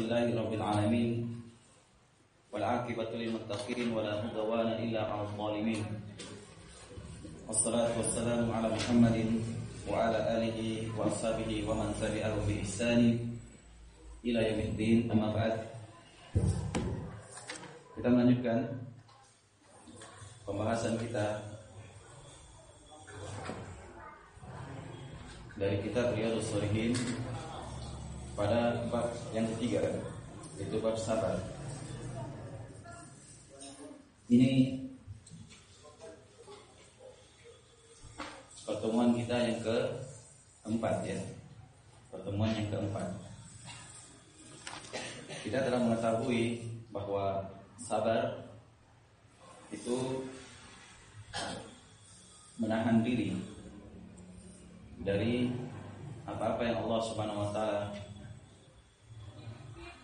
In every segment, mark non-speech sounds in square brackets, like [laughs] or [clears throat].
Alhamdulillahi Rabbil Alamin Wal akibatu lil muttaqin wa la hudwana illa 'alal zalimin Wassalatu wassalamu ala Muhammadin wa ala alihi wa ashabihi wa man tabi'ahu bi ihsani ila amma ba'd. Kita melanjutkan pembahasan kita dari kitab Riyadhus Shalihin pada bab yang ketiga yaitu bab sabar. Ini pertemuan kita yang keempat ya. Pertemuan yang keempat. Kita telah mengetahui bahwa sabar itu menahan diri dari apa-apa yang Allah Subhanahu wa taala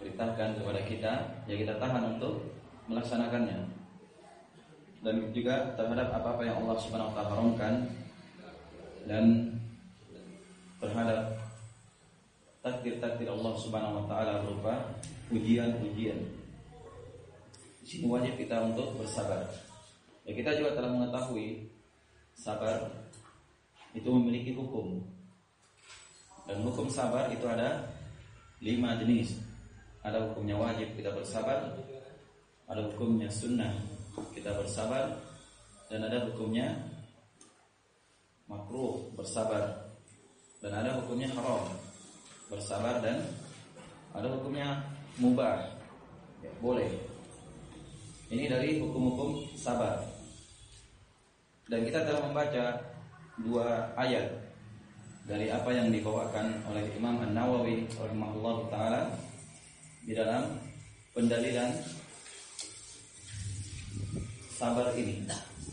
perintahkan kepada kita, ya kita tahan untuk melaksanakannya. Dan juga terhadap apa-apa yang Allah Subhanahu wa taala haramkan dan terhadap takdir-takdir Allah Subhanahu wa taala berupa ujian-ujian. Di sini wajib kita untuk bersabar. Ya kita juga telah mengetahui sabar itu memiliki hukum. Dan hukum sabar itu ada lima jenis. Ada hukumnya wajib kita bersabar, ada hukumnya sunnah kita bersabar, dan ada hukumnya makruh bersabar, dan ada hukumnya haram bersabar dan ada hukumnya mubah ya, boleh. Ini dari hukum-hukum sabar. Dan kita telah membaca dua ayat dari apa yang dibawakan oleh Imam An-Nawawi rahimahullah taala di dalam pendalilan sabar ini.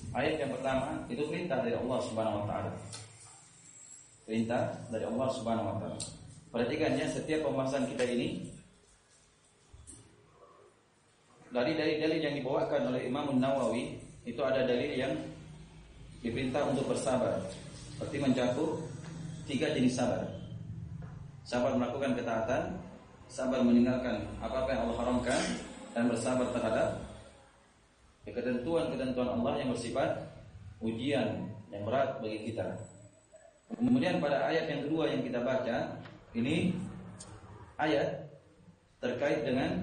Ayat yang pertama itu perintah dari Allah Subhanahu wa taala. Perintah dari Allah Subhanahu wa taala. Perhatikan ya setiap pembahasan kita ini dari dalil-dalil yang dibawakan oleh Imam An-Nawawi itu ada dalil yang diperintah untuk bersabar. Seperti mencakup tiga jenis sabar. Sabar melakukan ketaatan, sabar meninggalkan apa-apa yang Allah haramkan dan bersabar terhadap ketentuan-ketentuan Allah yang bersifat ujian yang berat bagi kita. Kemudian pada ayat yang kedua yang kita baca, ini ayat terkait dengan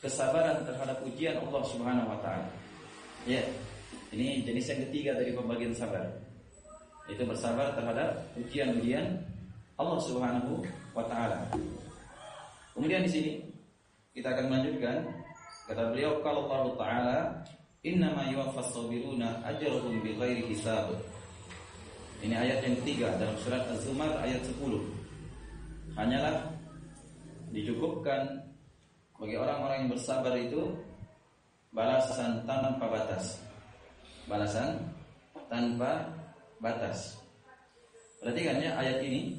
kesabaran terhadap ujian Allah Subhanahu wa taala. Ya, ini jenis yang ketiga dari pembagian sabar. Itu bersabar terhadap ujian-ujian Allah Subhanahu wa taala. Kemudian di sini kita akan melanjutkan kata beliau kalau Allah taala innama yuwaffas sabiruna ajrahum bighairi hisab. Ini ayat yang ketiga dalam surat Az-Zumar ayat 10. Hanyalah dicukupkan bagi orang-orang yang bersabar itu balasan tanpa batas balasan tanpa batas. Perhatikan ya ayat ini.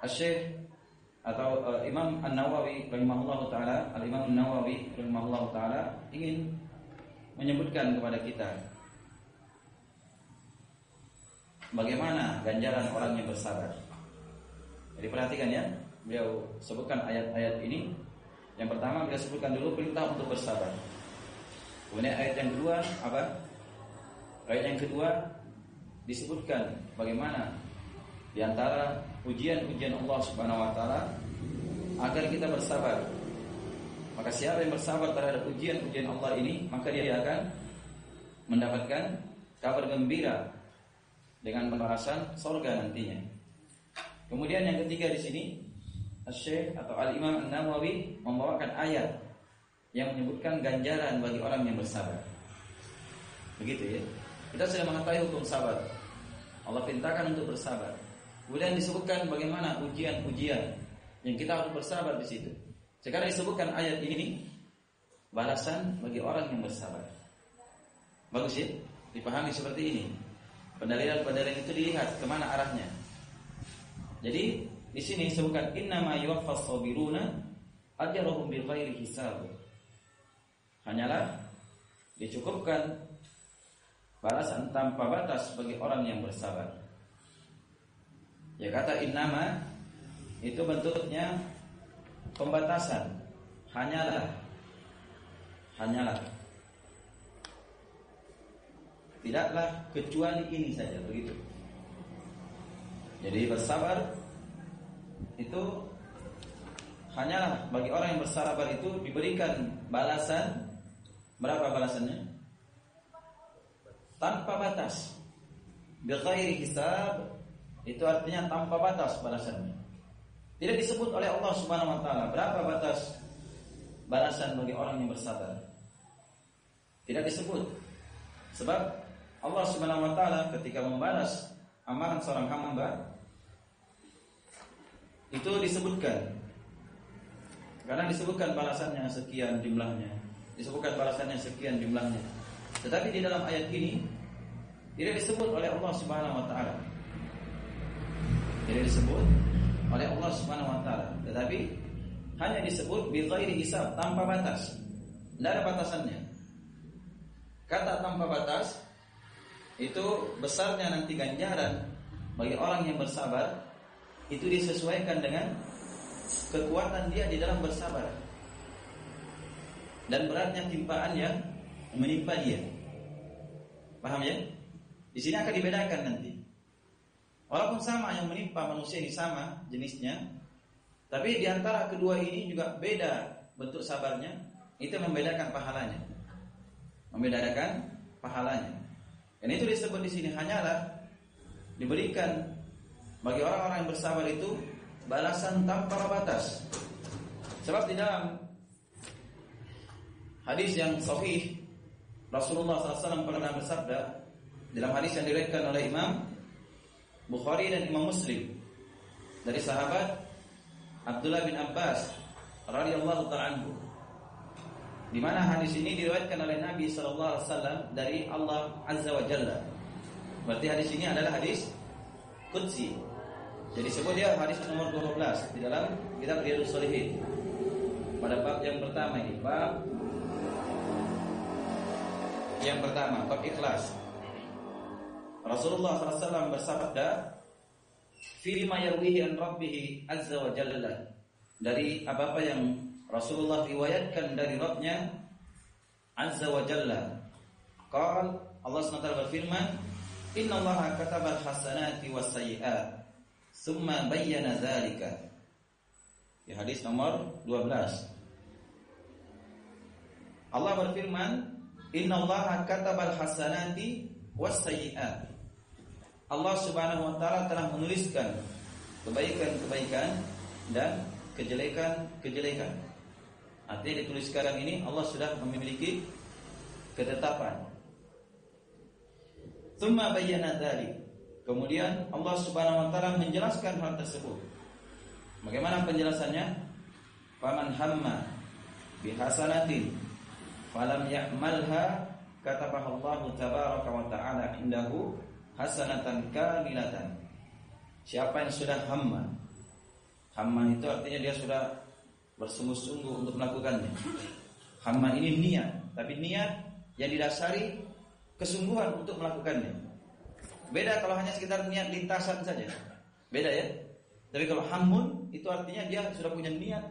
Asyik atau uh, Imam An-Nawawi rahimahullah taala, Al-Imam An-Nawawi rahimahullah taala ingin menyebutkan kepada kita bagaimana ganjaran orang yang bersabar. Jadi perhatikan ya, beliau sebutkan ayat-ayat ini. Yang pertama beliau sebutkan dulu perintah untuk bersabar. Kemudian ayat yang kedua apa? Ayat yang kedua disebutkan bagaimana di antara ujian-ujian Allah Subhanahu wa taala agar kita bersabar. Maka siapa yang bersabar terhadap ujian-ujian Allah ini, maka dia akan mendapatkan kabar gembira dengan balasan surga nantinya. Kemudian yang ketiga di sini Syekh atau Al Imam An-Nawawi membawakan ayat yang menyebutkan ganjaran bagi orang yang bersabar. Begitu ya. Kita sudah mengetahui hukum sabar. Allah perintahkan untuk bersabar. Kemudian disebutkan bagaimana ujian-ujian yang kita harus bersabar di situ. Sekarang disebutkan ayat ini balasan bagi orang yang bersabar. Bagus ya? Dipahami seperti ini. Pendalilan-pendalilan itu dilihat ke mana arahnya. Jadi di sini disebutkan innama yuwaffas sabiruna ajrahum bighairi hisab hanyalah dicukupkan balasan tanpa batas bagi orang yang bersabar. Ya kata innama itu bentuknya pembatasan hanyalah hanyalah tidaklah kecuali ini saja begitu. Jadi bersabar itu hanyalah bagi orang yang bersabar itu diberikan balasan berapa balasannya? Tanpa batas. Bighairi hisab itu artinya tanpa batas balasannya. Tidak disebut oleh Allah Subhanahu wa taala berapa batas balasan bagi orang yang bersabar. Tidak disebut. Sebab Allah Subhanahu wa taala ketika membalas amalan seorang hamba itu disebutkan karena disebutkan balasannya sekian jumlahnya, disebutkan balasannya sekian jumlahnya. Tetapi di dalam ayat ini tidak disebut oleh Allah Subhanahu wa taala. Disebut oleh Allah Subhanahu wa taala, tetapi hanya disebut bi ghairi hisab tanpa batas. Tidak ada batasannya. Kata tanpa batas itu besarnya nanti ganjaran bagi orang yang bersabar itu disesuaikan dengan kekuatan dia di dalam bersabar dan beratnya timpaan yang menimpa dia. Paham ya? Di sini akan dibedakan nanti. Walaupun sama yang menimpa manusia ini sama jenisnya, tapi di antara kedua ini juga beda bentuk sabarnya, itu membedakan pahalanya. Membedakan pahalanya. Dan itu disebut di sini hanyalah diberikan bagi orang-orang yang bersabar itu balasan tanpa batas. Sebab di dalam hadis yang sahih Rasulullah SAW pernah bersabda dalam hadis yang diriwayatkan oleh Imam Bukhari dan Imam Muslim dari sahabat Abdullah bin Abbas radhiyallahu taala anhu di mana hadis ini diriwayatkan oleh Nabi sallallahu alaihi wasallam dari Allah Azza wa Jalla. Berarti hadis ini adalah hadis qudsi. Jadi sebut dia hadis nomor 12 di dalam kitab Riyadhus Shalihin. Pada bab yang pertama ini, bab yang pertama, bab ikhlas. Rasulullah SAW bersabda, "Fi ma yarwihi an rabbih azza wa jalla." Dari apa-apa yang Rasulullah riwayatkan dari Rabbnya Azza wa Jalla. Qal Allah SWT berfirman, "Inna Allah katabal hasanati was sayyi'at, bayyana dzalika." Di hadis nomor 12. Allah berfirman, "Inna Allah katabal hasanati was sayyi'at." Allah Subhanahu wa taala telah menuliskan kebaikan-kebaikan dan kejelekan-kejelekan. Artinya ditulis sekarang ini Allah sudah memiliki ketetapan. Tsumma bayyana dzalik. Kemudian Allah Subhanahu wa taala menjelaskan hal tersebut. Bagaimana penjelasannya? Faman hamma bihasanatin falam ya'malha katabaha Allah tabaraka wa ta'ala indahu hasanatan kamilatan. Siapa yang sudah hamma? Hamma itu artinya dia sudah bersungguh-sungguh untuk melakukannya. Hamma ini niat, tapi niat yang didasari kesungguhan untuk melakukannya. Beda kalau hanya sekitar niat lintasan saja. Beda ya. Tapi kalau hamun itu artinya dia sudah punya niat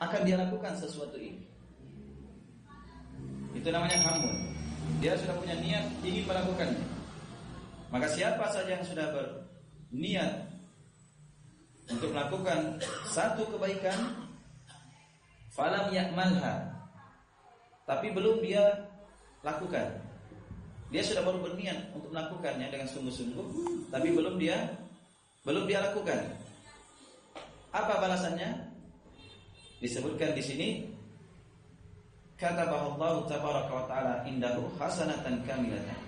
akan dia lakukan sesuatu ini. Itu namanya hamun. Dia sudah punya niat ingin melakukannya. Maka siapa saja yang sudah berniat untuk melakukan satu kebaikan falam yakmalha tapi belum dia lakukan. Dia sudah baru berniat untuk melakukannya dengan sungguh-sungguh tapi belum dia belum dia lakukan. Apa balasannya? Disebutkan di sini kata bahwa tabaraka wa taala indahu hasanatan kamilatan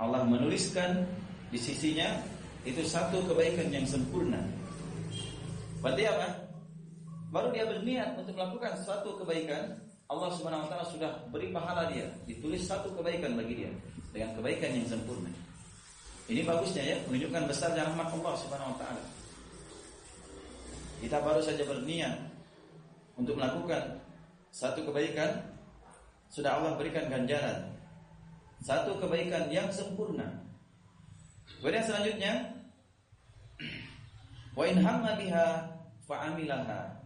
Allah menuliskan di sisinya itu satu kebaikan yang sempurna berarti apa baru dia berniat untuk melakukan suatu kebaikan, Allah Subhanahu wa taala sudah beri pahala dia, ditulis satu kebaikan bagi dia dengan kebaikan yang sempurna. Ini bagusnya ya, menunjukkan besarnya rahmat Allah Subhanahu wa taala. Kita baru saja berniat untuk melakukan satu kebaikan, sudah Allah berikan ganjaran. Satu kebaikan yang sempurna. Kemudian selanjutnya, [clears throat] wa in hamma biha fa'amilaha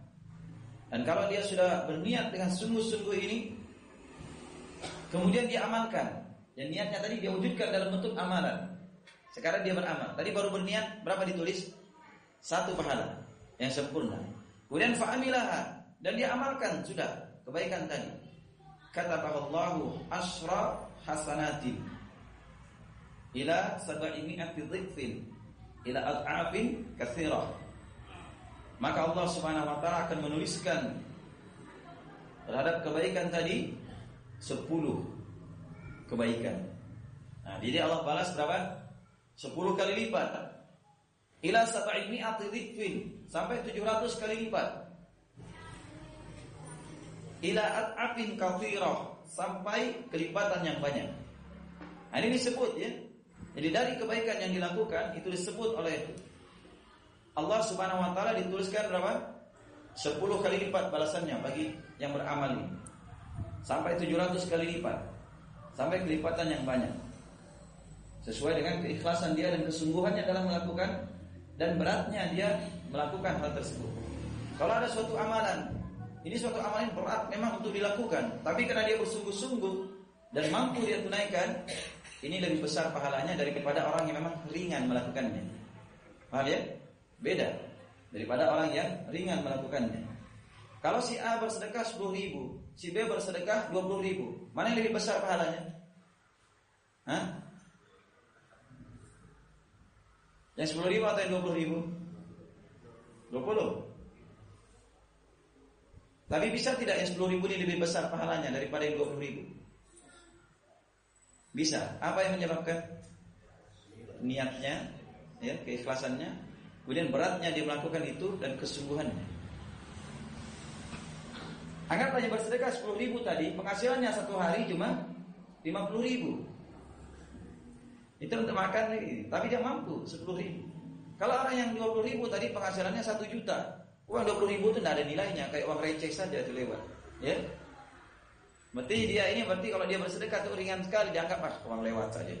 Dan kalau dia sudah berniat dengan sungguh-sungguh ini, kemudian dia amalkan, dan niatnya tadi dia wujudkan dalam bentuk amalan. Sekarang dia beramal. Tadi baru berniat, berapa ditulis? Satu pahala yang sempurna. Kemudian fa'amilah dan dia amalkan sudah kebaikan tadi. Kata Allahu asra hasanatin ila sab'imi'ati dhifin ila ad'afin katsirah. Maka Allah Subhanahu wa taala akan menuliskan terhadap kebaikan tadi 10 kebaikan. Nah, jadi Allah balas berapa? 10 kali lipat. Ila sab'imi'ati dhifin sampai 700 kali lipat ila at'afin kathirah sampai kelipatan yang banyak. Nah, ini disebut ya. Jadi dari kebaikan yang dilakukan itu disebut oleh Allah Subhanahu wa taala dituliskan berapa? 10 kali lipat balasannya bagi yang beramal ini. Sampai 700 kali lipat. Sampai kelipatan yang banyak. Sesuai dengan keikhlasan dia dan kesungguhannya dalam melakukan dan beratnya dia melakukan hal tersebut. Kalau ada suatu amalan ini suatu amalan berat memang untuk dilakukan, tapi karena dia bersungguh-sungguh dan mampu dia tunaikan, ini lebih besar pahalanya daripada orang yang memang ringan melakukannya. Paham ya? Beda daripada orang yang ringan melakukannya. Kalau si A bersedekah 10 ribu, si B bersedekah 20 ribu, mana yang lebih besar pahalanya? Hah? Yang 10 ribu atau yang 20 ribu? 20 tapi bisa tidak yang 10 ribu ini lebih besar pahalanya daripada yang 20 ribu? Bisa. Apa yang menyebabkan? Niatnya, ya, keikhlasannya, kemudian beratnya dia melakukan itu dan kesungguhannya. Anggaplah yang bersedekah 10 ribu tadi, penghasilannya satu hari cuma 50 ribu. Itu untuk makan tapi dia mampu 10 ribu. Kalau orang yang 20 ribu tadi penghasilannya 1 juta, Uang 20 ribu itu tidak ada nilainya, kayak uang receh saja itu lewat. Ya. Berarti dia ini berarti kalau dia bersedekah itu ringan sekali dianggap ah uang lewat saja.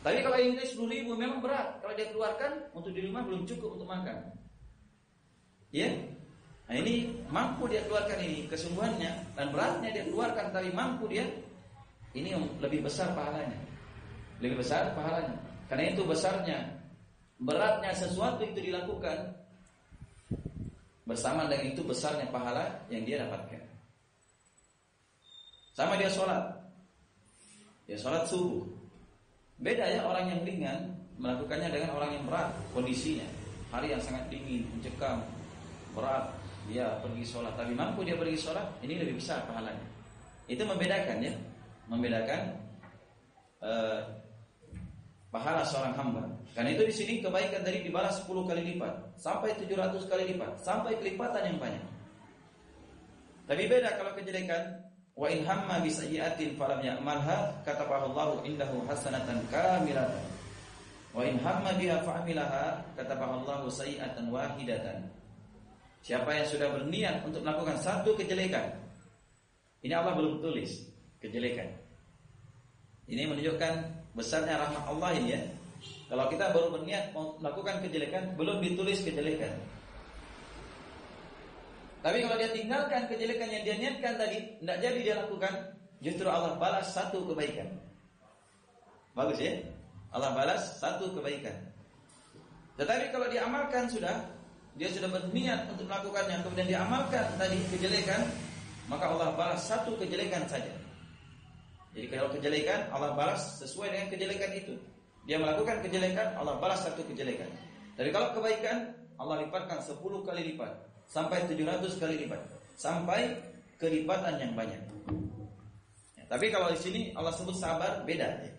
Tapi kalau ini 10 ribu memang berat. Kalau dia keluarkan untuk di rumah belum cukup untuk makan. Ya. Nah ini mampu dia keluarkan ini kesungguhannya dan beratnya dia keluarkan tapi mampu dia ini lebih besar pahalanya. Lebih besar pahalanya. Karena itu besarnya beratnya sesuatu itu dilakukan Bersama dengan itu besarnya pahala yang dia dapatkan. Sama dia sholat. Dia sholat subuh. Beda ya orang yang ringan melakukannya dengan orang yang berat kondisinya. Hari yang sangat dingin, mencekam, berat. Dia pergi sholat. Tapi mampu dia pergi sholat, ini lebih besar pahalanya. Itu membedakan ya. Membedakan uh, pahala seorang hamba. Karena itu di sini kebaikan tadi dibalas 10 kali lipat, sampai 700 kali lipat, sampai kelipatan yang banyak. Tapi beda kalau kejelekan wa in hamma bi sayyi'atin falam ya'malha katabahu Allahu indahu hasanatan kamilatan. Wa in hamma biha fa'amilaha katabahu Allahu sayyi'atan wahidatan. Siapa yang sudah berniat untuk melakukan satu kejelekan, ini Allah belum tulis kejelekan. Ini menunjukkan besarnya rahmat Allah ini ya. Kalau kita baru berniat melakukan kejelekan, belum ditulis kejelekan. Tapi kalau dia tinggalkan kejelekan yang dia niatkan tadi, tidak jadi dia lakukan, justru Allah balas satu kebaikan. Bagus ya? Allah balas satu kebaikan. Tetapi kalau diamalkan sudah, dia sudah berniat untuk melakukannya, kemudian diamalkan tadi kejelekan, maka Allah balas satu kejelekan saja. Jadi kalau kejelekan Allah balas sesuai dengan kejelekan itu. Dia melakukan kejelekan Allah balas satu kejelekan. Tapi kalau kebaikan Allah lipatkan 10 kali lipat sampai 700 kali lipat sampai kelipatan yang banyak. Ya, tapi kalau di sini Allah sebut sabar beda ya.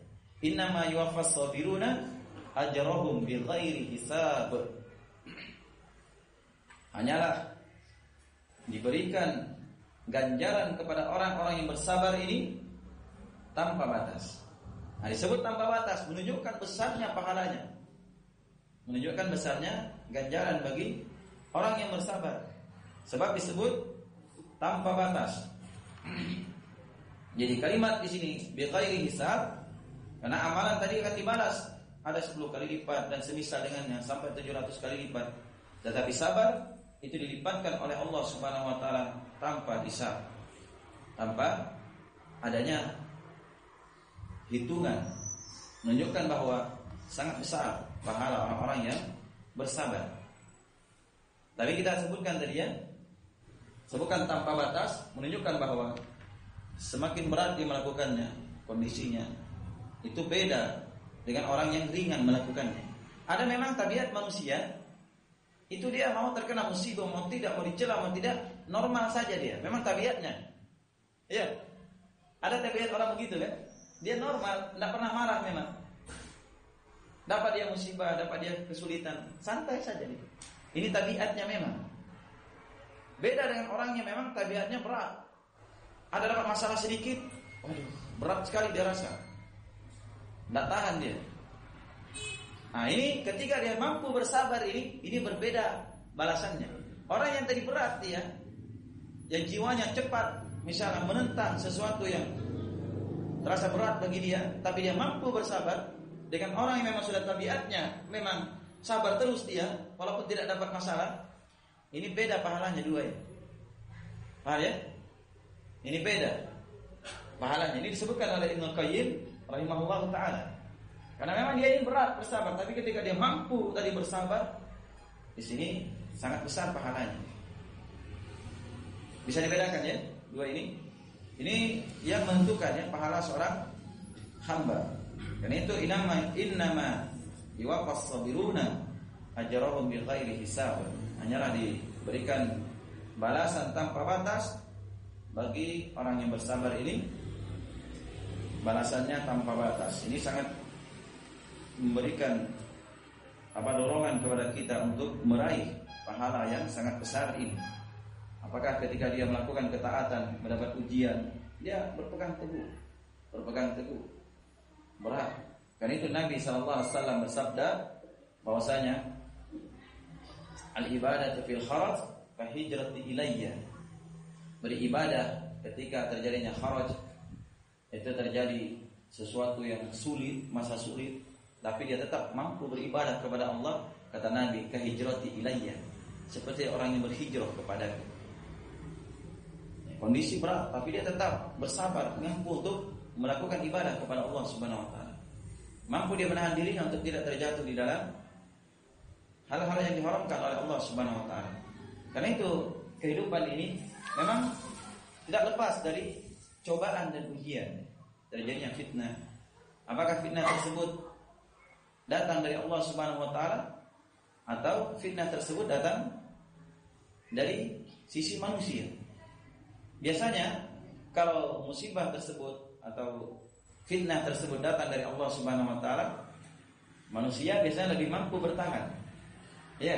Innama yuwaffas sabiruna ajrahum bighairi hisab. Hanyalah diberikan ganjaran kepada orang-orang yang bersabar ini tanpa batas. Nah, disebut tanpa batas menunjukkan besarnya pahalanya. Menunjukkan besarnya ganjaran bagi orang yang bersabar. Sebab disebut tanpa batas. [clears throat] Jadi kalimat di sini bighairi hisab karena amalan tadi akan dibalas ada 10 kali lipat dan semisal dengannya sampai 700 kali lipat. Tetapi sabar itu dilipatkan oleh Allah Subhanahu wa taala tanpa hisab. Tanpa adanya hitungan menunjukkan bahwa sangat besar pahala orang-orang yang bersabar. Tapi kita sebutkan tadi ya, sebutkan tanpa batas menunjukkan bahwa semakin berat dia melakukannya kondisinya itu beda dengan orang yang ringan melakukannya. Ada memang tabiat manusia itu dia mau terkena musibah mau tidak mau dicela mau tidak normal saja dia. Memang tabiatnya. Ya. Ada tabiat orang begitu kan? Dia normal, tidak pernah marah memang. Dapat dia musibah, dapat dia kesulitan, santai saja dia. Ini tabiatnya memang. Beda dengan orang yang memang tabiatnya berat. Ada dapat masalah sedikit, waduh, berat sekali dia rasa. Tidak tahan dia. Nah ini ketika dia mampu bersabar ini, ini berbeda balasannya. Orang yang tadi berat dia, yang jiwanya cepat, misalnya menentang sesuatu yang terasa berat bagi dia, tapi dia mampu bersabar dengan orang yang memang sudah tabiatnya memang sabar terus dia walaupun tidak dapat masalah. Ini beda pahalanya dua ya. Paham ya? Ini beda pahalanya. Ini disebutkan oleh Ibnu Qayyim rahimahullah taala. Karena memang dia ini berat bersabar, tapi ketika dia mampu tadi bersabar, di sini sangat besar pahalanya. Bisa dibedakan ya dua ini? Ini yang menentukan ya pahala seorang hamba. Dan itu inama innama yuwaffas sabiruna ajrahum bi ghairi hisab. Hanyalah diberikan balasan tanpa batas bagi orang yang bersabar ini balasannya tanpa batas. Ini sangat memberikan apa dorongan kepada kita untuk meraih pahala yang sangat besar ini. Apakah ketika dia melakukan ketaatan mendapat ujian, dia berpegang teguh, berpegang teguh, berat. Karena itu Nabi SAW bersabda bahwasanya al ibadah fil kharaj fa ilayya. Beribadah ketika terjadinya kharaj itu terjadi sesuatu yang sulit, masa sulit, tapi dia tetap mampu beribadah kepada Allah, kata Nabi, kahijrati ilayya. Seperti orang yang berhijrah kepadaku. Kondisi berat, tapi dia tetap bersabar, mampu untuk melakukan ibadah kepada Allah Subhanahu wa taala. Mampu dia menahan dirinya untuk tidak terjatuh di dalam hal-hal yang diharamkan oleh Allah Subhanahu wa taala. Karena itu, kehidupan ini memang tidak lepas dari cobaan dan ujian. Terjadinya fitnah. Apakah fitnah tersebut datang dari Allah Subhanahu wa taala atau fitnah tersebut datang dari sisi manusia? Biasanya kalau musibah tersebut atau fitnah tersebut datang dari Allah Subhanahu wa taala, manusia biasanya lebih mampu bertahan. Ya.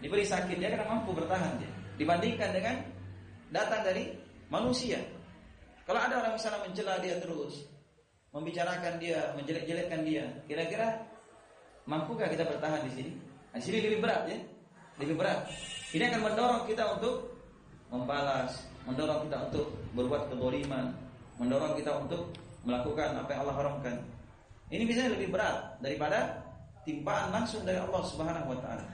Diberi sakit dia karena mampu bertahan dia dibandingkan dengan datang dari manusia. Kalau ada orang misalnya mencela dia terus, membicarakan dia, menjelek-jelekkan dia, kira-kira mampukah kita bertahan di sini? Nah, sini lebih berat ya, lebih berat. Ini akan mendorong kita untuk membalas, mendorong kita untuk berbuat kedoliman, mendorong kita untuk melakukan apa yang Allah haramkan. Ini bisa lebih berat daripada timpaan langsung dari Allah Subhanahu wa taala.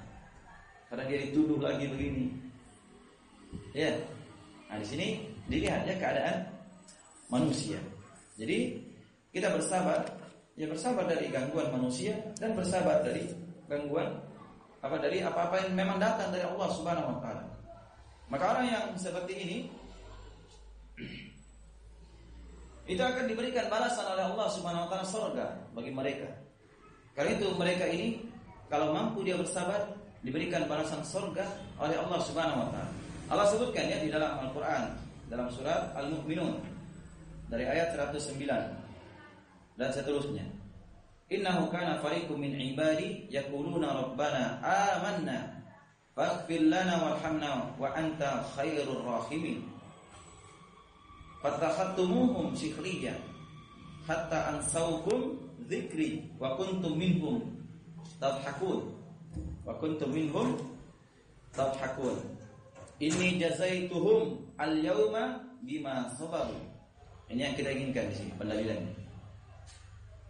Karena dia dituduh lagi begini. Ya. Nah, di sini dilihat ya keadaan manusia. Jadi kita bersabar, ya bersabar dari gangguan manusia dan bersabar dari gangguan apa dari apa-apa yang memang datang dari Allah Subhanahu wa taala. Maka orang yang seperti ini itu akan diberikan balasan oleh Allah Subhanahu wa taala surga bagi mereka. Karena itu mereka ini kalau mampu dia bersabar diberikan balasan surga oleh Allah Subhanahu wa taala. Allah sebutkan ya di dalam Al-Qur'an dalam surat Al-Mu'minun dari ayat 109 dan seterusnya. Innahu kana fariqum min ibadi yaquluna rabbana amanna faghfir lana warhamna wa anta khairur rahimin. Fatakhattumuhum sikhriya hatta ansaukum dzikri wa kuntum minhum tadhakun wa kuntum minhum tadhakun. Inni jazaituhum al-yauma bima sabaru. Ini yang kita inginkan di sini pendalilannya.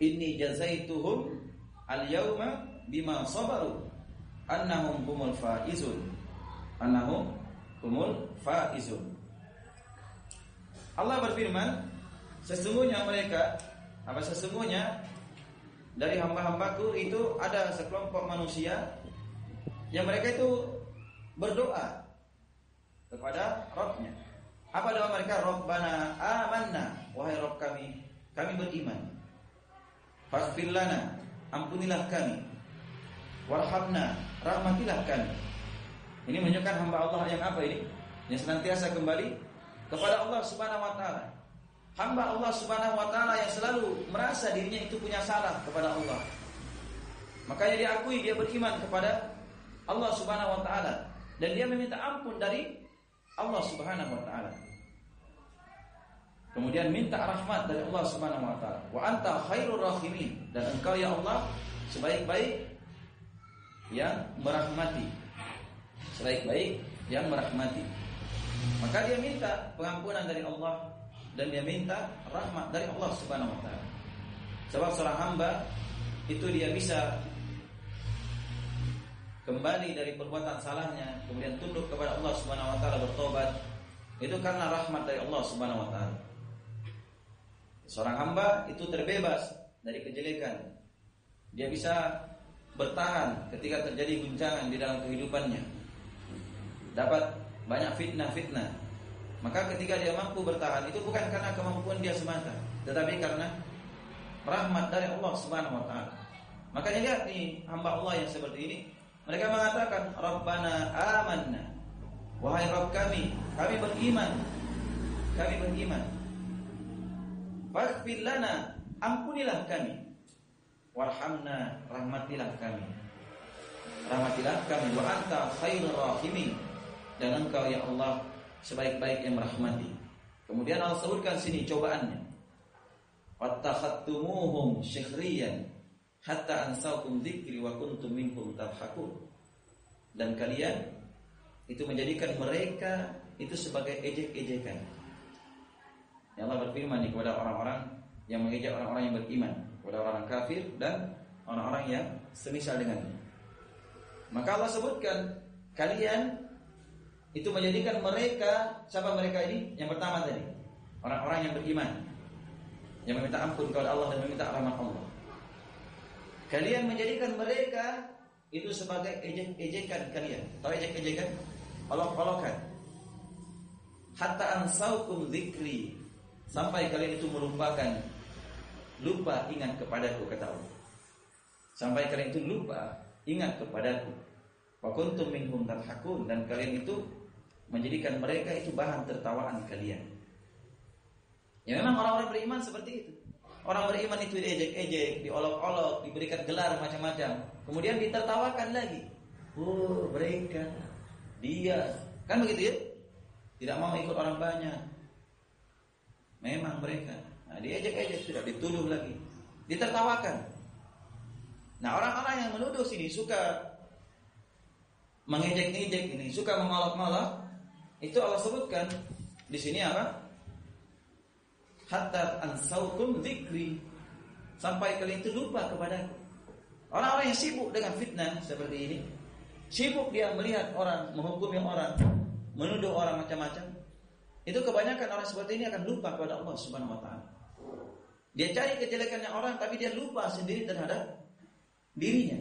Inni jazaituhum al-yauma bima sabaru annahum humul faizun. annahum humul faizun. Allah berfirman, sesungguhnya mereka apa sesungguhnya dari hamba-hambaku itu ada sekelompok manusia yang mereka itu berdoa kepada Rabbnya. Apa doa mereka? Rabbana amanna, wahai Rabb kami, kami beriman. Faghfir ampunilah kami. Warhamna, rahmatilah kami. Ini menunjukkan hamba Allah yang apa ini? Yang senantiasa kembali kepada Allah Subhanahu wa taala. Hamba Allah Subhanahu wa taala yang selalu merasa dirinya itu punya salah kepada Allah. Makanya dia akui dia beriman kepada Allah Subhanahu wa taala dan dia meminta ampun dari Allah Subhanahu wa taala. Kemudian minta rahmat dari Allah Subhanahu wa taala. Wa anta khairur rahimin dan engkau ya Allah sebaik-baik yang merahmati. Sebaik-baik yang merahmati. Maka dia minta pengampunan dari Allah dan dia minta rahmat dari Allah Subhanahu wa taala. Sebab seorang hamba itu dia bisa kembali dari perbuatan salahnya, kemudian tunduk kepada Allah Subhanahu wa taala bertobat, itu karena rahmat dari Allah Subhanahu wa taala. Seorang hamba itu terbebas dari kejelekan. Dia bisa bertahan ketika terjadi guncangan di dalam kehidupannya. Dapat banyak fitnah-fitnah. Maka ketika dia mampu bertahan itu bukan karena kemampuan dia semata, tetapi karena rahmat dari Allah Subhanahu wa taala. Makanya lihat nih hamba Allah yang seperti ini, mereka mengatakan Rabbana amanna. Wahai Rabb kami, kami beriman. Kami beriman. Faghfir lana, ampunilah kami. Warhamna, rahmatilah kami. Rahmatilah kami wa anta khairur rahimin dan engkau ya Allah sebaik-baik yang merahmati. Kemudian Allah sebutkan sini cobaannya. Wattakhattumuhum syikhriyan hatta ansaukum dzikri wa kuntum minhum. Dan kalian itu menjadikan mereka itu sebagai ejek-ejekan. Ya Allah berfirman kepada orang-orang yang mengejek orang-orang yang beriman, kepada orang kafir dan orang-orang yang semisal dengannya. Maka Allah sebutkan kalian itu menjadikan mereka siapa mereka ini? Yang pertama tadi, orang-orang yang beriman yang meminta ampun kepada Allah dan meminta rahmat Allah. Kalian menjadikan mereka itu sebagai ejek-ejekan kalian. Tahu ejek-ejekan? Olok-olokan. Hatta ansaukum dzikri. Sampai kalian itu melupakan lupa ingat kepadaku kata Allah. Sampai kalian itu lupa ingat kepadaku. Wa kuntum minhum dan kalian itu menjadikan mereka itu bahan tertawaan kalian. Ya memang orang-orang beriman seperti itu. Orang beriman itu diejek-ejek, diolok-olok, diberikan gelar macam-macam. Kemudian ditertawakan lagi. Oh, mereka, dia, kan begitu ya? Tidak mau ikut orang banyak. Memang mereka. Nah, diejek-ejek sudah dituduh lagi. Ditertawakan. Nah, orang-orang yang menuduh sini suka mengejek-ejek ini, suka mengolok-olok, itu Allah sebutkan di sini apa? Hatta ansaukum dzikri. Sampai kalian itu lupa kepada Orang-orang yang sibuk dengan fitnah seperti ini, sibuk dia melihat orang, menghukumi orang, menuduh orang macam-macam. Itu kebanyakan orang seperti ini akan lupa kepada Allah Subhanahu wa taala. Dia cari kejelekannya orang tapi dia lupa sendiri terhadap dirinya.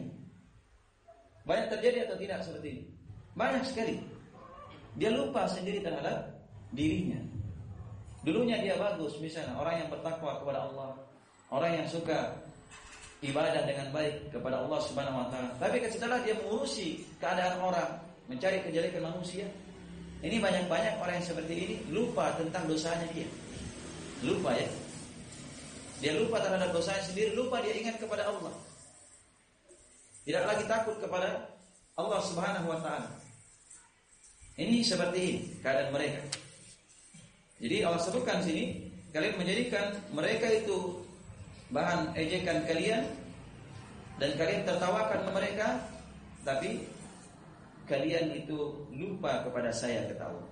Banyak terjadi atau tidak seperti ini? Banyak sekali. Dia lupa sendiri terhadap dirinya. Dulunya dia bagus, misalnya orang yang bertakwa kepada Allah, orang yang suka ibadah dengan baik kepada Allah Subhanahu wa taala. Tapi setelah dia mengurusi keadaan orang, mencari kejelekan manusia, ini banyak-banyak orang yang seperti ini lupa tentang dosanya dia. Lupa ya. Dia lupa terhadap dosanya sendiri, lupa dia ingat kepada Allah. Tidak lagi takut kepada Allah Subhanahu wa taala. Ini seperti ini keadaan mereka. Jadi Allah sebutkan sini, kalian menjadikan mereka itu bahan ejekan kalian dan kalian tertawakan mereka, tapi kalian itu lupa kepada saya ketahui.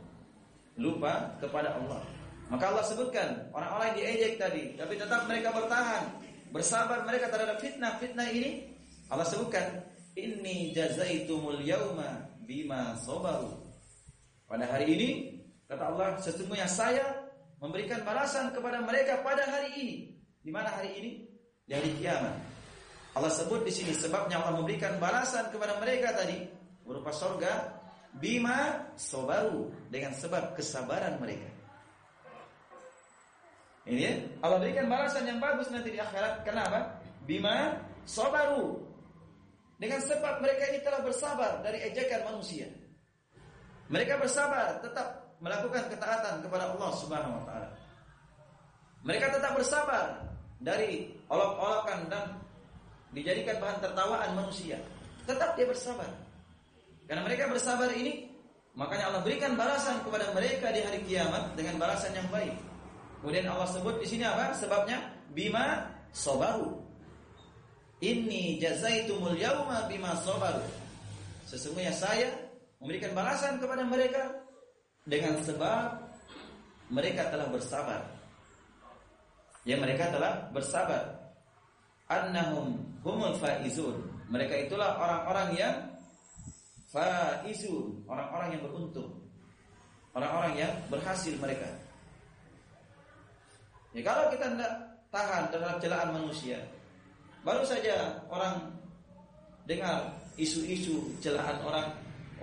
Lupa kepada Allah. Maka Allah sebutkan orang-orang yang diejek tadi, tapi tetap mereka bertahan, bersabar mereka terhadap fitnah-fitnah ini. Allah sebutkan, "Inni jazaitumul yauma bima sabaru Pada hari ini kata Allah sesungguhnya saya memberikan balasan kepada mereka pada hari ini. Di mana hari ini? Di hari kiamat. Allah sebut di sini sebabnya Allah memberikan balasan kepada mereka tadi berupa sorga bima sobaru dengan sebab kesabaran mereka. Ini ya, Allah berikan balasan yang bagus nanti di akhirat. Kenapa? Bima sobaru dengan sebab mereka ini telah bersabar dari ejekan manusia. Mereka bersabar tetap melakukan ketaatan kepada Allah Subhanahu wa taala. Mereka tetap bersabar dari olok-olokan dan dijadikan bahan tertawaan manusia. Tetap dia bersabar. Karena mereka bersabar ini, makanya Allah berikan balasan kepada mereka di hari kiamat dengan balasan yang baik. Kemudian Allah sebut di sini apa? Sebabnya bima sobaru. Ini jazaitumul yauma bima sabaru. Sesungguhnya saya memberikan balasan kepada mereka dengan sebab mereka telah bersabar. Ya mereka telah bersabar. Annahum humul faizun. Mereka itulah orang-orang yang faizun, orang-orang yang beruntung. Orang-orang yang berhasil mereka. Ya kalau kita tidak tahan terhadap celaan manusia, Baru saja orang dengar isu-isu celaan orang,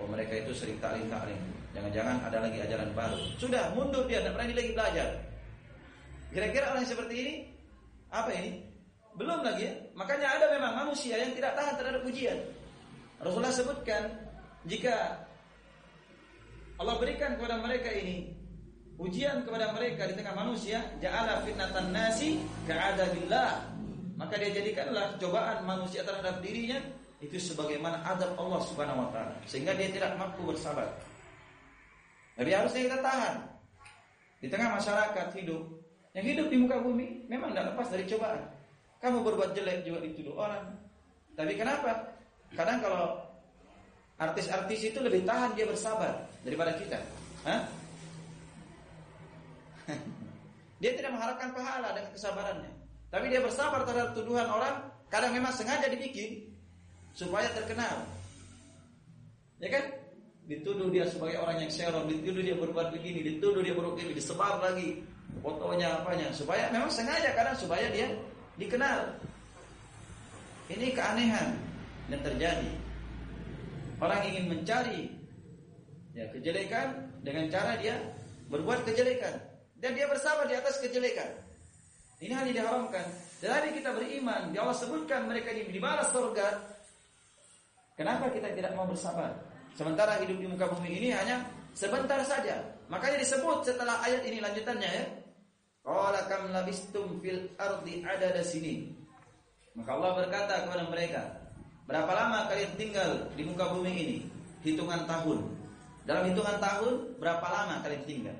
oh mereka itu sering taklim taklim. Jangan-jangan ada lagi ajaran baru. Sudah mundur dia, tidak berani lagi belajar. Kira-kira orang seperti ini apa ini? Belum lagi ya. Makanya ada memang manusia yang tidak tahan terhadap ujian. Rasulullah sebutkan jika Allah berikan kepada mereka ini ujian kepada mereka di tengah manusia, ja'ala fitnatan nasi ka'adabillah maka dia jadikanlah cobaan manusia terhadap dirinya itu sebagaimana adab Allah Subhanahu wa taala sehingga dia tidak mampu bersabar. Tapi harusnya kita tahan. Di tengah masyarakat hidup yang hidup di muka bumi memang tidak lepas dari cobaan. Kamu berbuat jelek juga dituduh orang. Tapi kenapa? Kadang kalau artis-artis itu lebih tahan dia bersabar daripada kita. Hah? [laughs] dia tidak mengharapkan pahala dengan kesabarannya. Tapi dia bersabar terhadap tuduhan orang, kadang memang sengaja dibikin supaya terkenal. Ya kan? Dituduh dia sebagai orang yang serong, dituduh dia berbuat begini, dituduh dia berbuat begini, disebar lagi fotonya apanya, supaya memang sengaja kadang supaya dia dikenal. Ini keanehan yang terjadi. Orang ingin mencari ya kejelekan dengan cara dia berbuat kejelekan dan dia bersabar di atas kejelekan. Ini hanya diharamkan. Dari kita beriman, di Allah sebutkan mereka ini dibalas surga. Kenapa kita tidak mau bersabar? Sementara hidup di muka bumi ini hanya sebentar saja. Makanya disebut setelah ayat ini lanjutannya ya. Qala kam labistum fil ardi adada sini. Maka Allah berkata kepada mereka, berapa lama kalian tinggal di muka bumi ini? Hitungan tahun. Dalam hitungan tahun, berapa lama kalian tinggal?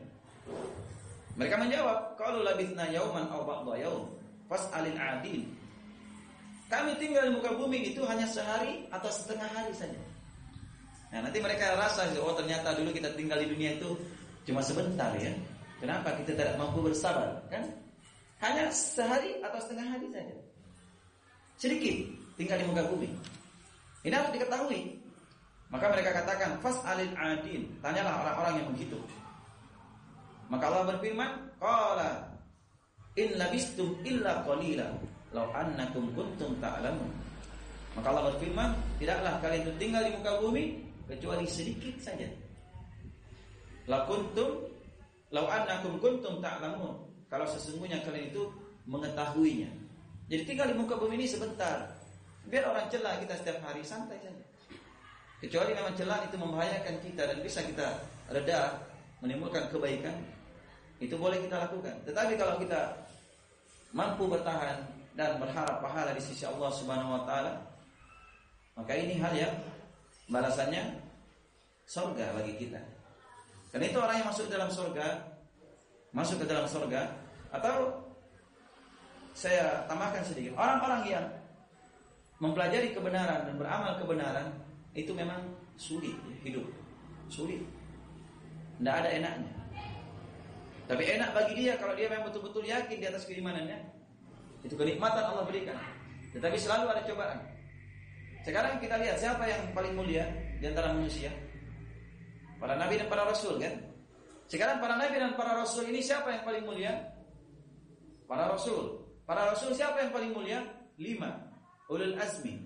Mereka menjawab, "Qalu labithna yauman aw ba'dha yaum, fas'alil 'adil." Kami tinggal di muka bumi itu hanya sehari atau setengah hari saja. Nah, nanti mereka rasa, oh ternyata dulu kita tinggal di dunia itu cuma sebentar ya. Kenapa kita tidak mampu bersabar? Kan? Hanya sehari atau setengah hari saja. Sedikit tinggal di muka bumi. Ini harus diketahui. Maka mereka katakan, fas alil adil. Tanyalah orang-orang yang menghitung. Maka Allah berfirman, "Qala in labistum illa qalila law annakum kuntum ta'lamun." Maka Allah berfirman, tidaklah kalian itu tinggal di muka bumi kecuali sedikit saja. La kuntum law annakum kuntum ta'lamun. Kalau sesungguhnya kalian itu mengetahuinya. Jadi tinggal di muka bumi ini sebentar. Biar orang celah kita setiap hari santai saja. Kecuali memang celah itu membahayakan kita dan bisa kita reda menimbulkan kebaikan, itu boleh kita lakukan. Tetapi kalau kita mampu bertahan dan berharap pahala di sisi Allah Subhanahu wa taala, maka ini hal yang balasannya surga bagi kita. Karena itu orang yang masuk dalam surga, masuk ke dalam surga atau saya tambahkan sedikit, orang-orang yang mempelajari kebenaran dan beramal kebenaran itu memang sulit hidup. Sulit. Tidak ada enaknya. Tapi enak bagi dia kalau dia memang betul-betul yakin di atas keimanannya. Itu kenikmatan Allah berikan. Tetapi selalu ada cobaan. Sekarang kita lihat siapa yang paling mulia di antara manusia? Para nabi dan para rasul kan? Sekarang para nabi dan para rasul ini siapa yang paling mulia? Para rasul. Para rasul siapa yang paling mulia? Lima. Ulul azmi.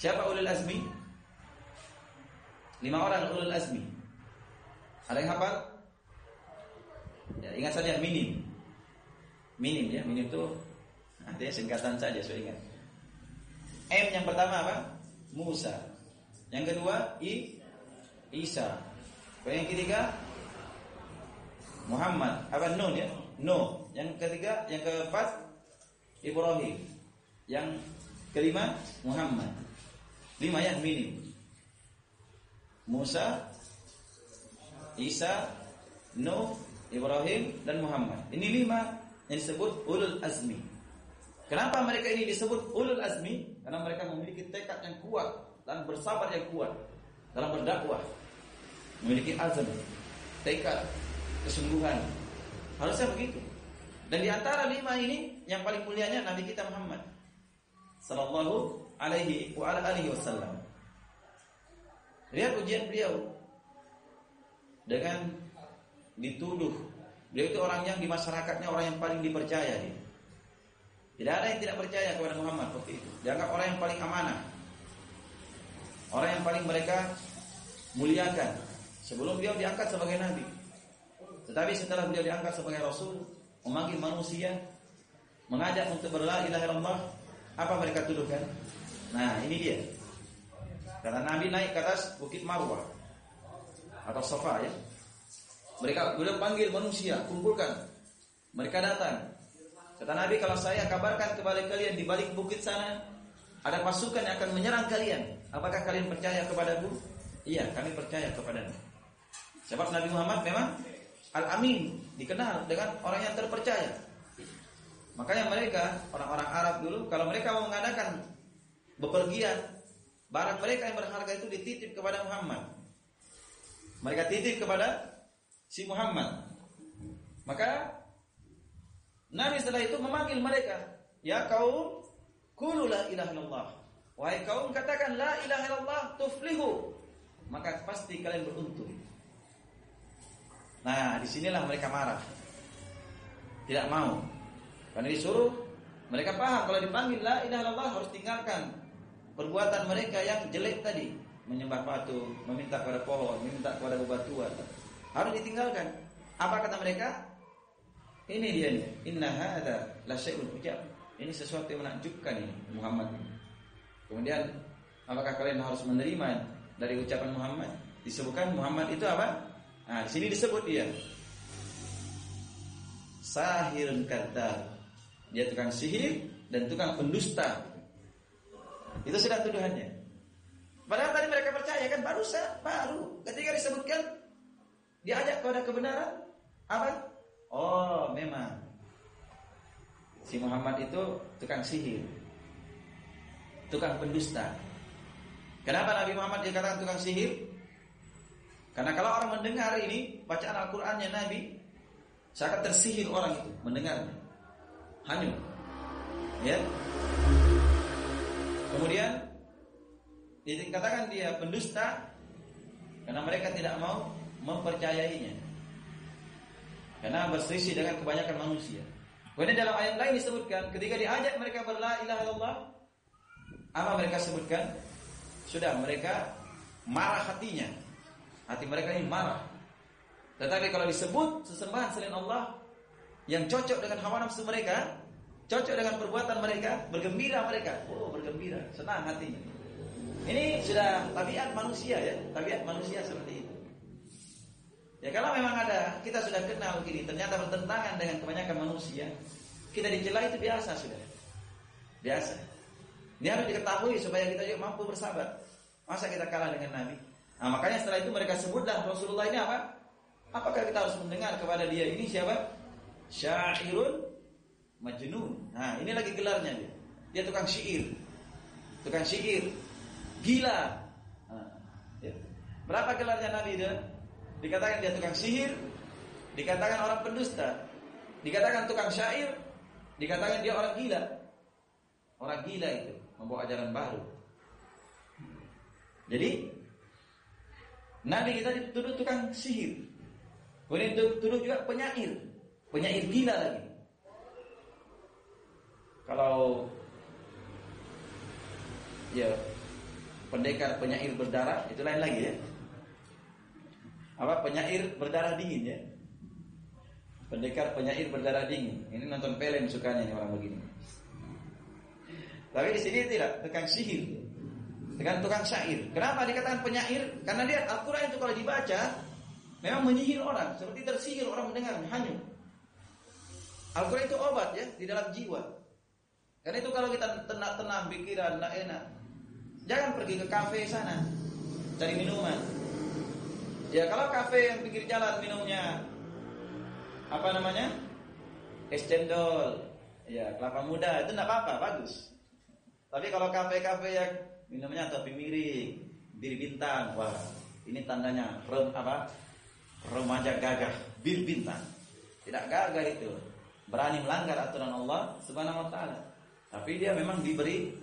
Siapa ulul azmi? Lima orang ulul azmi. Ada yang hafal? Ya, ingat saja minim. Minim ya, minim itu artinya singkatan saja, saya ingat. M yang pertama apa? Musa. Yang kedua I Isa. Yang ketiga Muhammad. Apa Nun ya? No. Yang ketiga, yang keempat Ibrahim. Yang kelima Muhammad. Lima ya minim. Musa, Isa, Nuh, Ibrahim dan Muhammad. Ini lima yang disebut ulul azmi. Kenapa mereka ini disebut ulul azmi? Karena mereka memiliki tekad yang kuat dan bersabar yang kuat dalam berdakwah. Memiliki azam, tekad, kesungguhan. Harusnya begitu. Dan di antara lima ini yang paling mulianya Nabi kita Muhammad sallallahu alaihi wa alihi wasallam. Lihat ujian beliau dengan dituduh beliau itu orang yang di masyarakatnya orang yang paling dipercaya dia. Tidak ada yang tidak percaya kepada Muhammad waktu itu. Dianggap orang yang paling amanah. Orang yang paling mereka muliakan sebelum beliau diangkat sebagai nabi. Tetapi setelah beliau diangkat sebagai rasul, memanggil manusia, mengajak untuk berla ilaha illallah, apa mereka tuduhkan? Nah, ini dia. Kata Nabi naik ke atas Bukit Marwah atau Safa ya. Mereka beliau panggil manusia, kumpulkan. Mereka datang. Kata Nabi kalau saya kabarkan kepada kalian di balik bukit sana ada pasukan yang akan menyerang kalian. Apakah kalian percaya kepadaku? Iya, kami percaya kepadamu. Sebab Nabi Muhammad memang Al-Amin, dikenal dengan orang yang terpercaya. Makanya mereka, orang-orang Arab dulu, kalau mereka mau mengadakan bepergian Barang mereka yang berharga itu dititip kepada Muhammad. Mereka titip kepada si Muhammad. Maka Nabi setelah itu memanggil mereka, "Ya kaum, qulu la ilaha illallah." Wahai kaum katakan la ilaha illallah tuflihu. Maka pasti kalian beruntung. Nah, di sinilah mereka marah. Tidak mau. Karena disuruh mereka paham kalau dipanggil la ilaha illallah harus tinggalkan perbuatan mereka yang jelek tadi, menyembah patung, meminta kepada pohon, meminta kepada bebatuan, harus ditinggalkan. Apa kata mereka? Ini dia nih, inna hadza la syai'un ujab. Ini sesuatu yang menakjubkan ini Muhammad. Kemudian apakah kalian harus menerima dari ucapan Muhammad? Disebutkan Muhammad itu apa? Nah, di sini disebut dia sahirun kadzab. Dia tukang sihir dan tukang pendusta. Itu sudah tuduhannya. Padahal tadi mereka percaya kan baru baru ketika disebutkan diajak kepada kebenaran apa? Oh, memang si Muhammad itu tukang sihir. Tukang pendusta. Kenapa Nabi Muhammad dikatakan tukang sihir? Karena kalau orang mendengar ini bacaan Al-Qur'annya Nabi sangat tersihir orang itu mendengarnya. Hanyut. Ya. Kemudian dikatakan dia pendusta karena mereka tidak mau mempercayainya. Karena berselisih dengan kebanyakan manusia. Kemudian dalam ayat lain disebutkan ketika diajak mereka berla ilaha illallah apa mereka sebutkan? Sudah mereka marah hatinya. Hati mereka ini marah. Tetapi kalau disebut sesembahan selain Allah yang cocok dengan hawa nafsu mereka, Cocok dengan perbuatan mereka, bergembira mereka. Oh, bergembira, senang hatinya. Ini sudah tabiat manusia ya, tabiat manusia seperti itu. Ya kalau memang ada, kita sudah kenal gini, ternyata bertentangan dengan kebanyakan manusia, kita dicela itu biasa sudah. Biasa. Ini harus diketahui supaya kita juga mampu bersabar. Masa kita kalah dengan Nabi? Nah, makanya setelah itu mereka sebutlah Rasulullah ini apa? Apakah kita harus mendengar kepada dia ini siapa? Syairun Majnun. Nah, ini lagi gelarnya dia. Dia tukang syair. Tukang syair. Gila. Nah, ya. Berapa gelarnya Nabi dia? Dikatakan dia tukang sihir, dikatakan orang pendusta, dikatakan tukang syair, dikatakan dia orang gila. Orang gila itu membawa ajaran baru. Jadi Nabi kita dituduh tukang sihir. Kemudian dituduh juga penyair. Penyair gila lagi. Kalau ya pendekar penyair berdarah itu lain lagi ya. Apa penyair berdarah dingin ya? Pendekar penyair berdarah dingin. Ini nonton film sukanya nih orang begini. Tapi di sini tidak, tukang sihir. Dengan tukang syair. Kenapa dikatakan penyair? Karena dia Al-Quran itu kalau dibaca memang menyihir orang, seperti tersihir orang mendengar hanyut. Al-Quran itu obat ya di dalam jiwa. Karena itu kalau kita tenang-tenang pikiran, tidak enak. Jangan pergi ke kafe sana cari minuman. Ya kalau kafe yang pinggir jalan minumnya apa namanya? Es cendol, ya kelapa muda itu tidak apa-apa, bagus. Tapi kalau kafe-kafe yang minumnya topi miring, bir bintang, wah ini tandanya rem apa? Remaja gagah, bir bintang. Tidak gagah itu, berani melanggar aturan Allah Subhanahu wa taala. Tapi dia memang diberi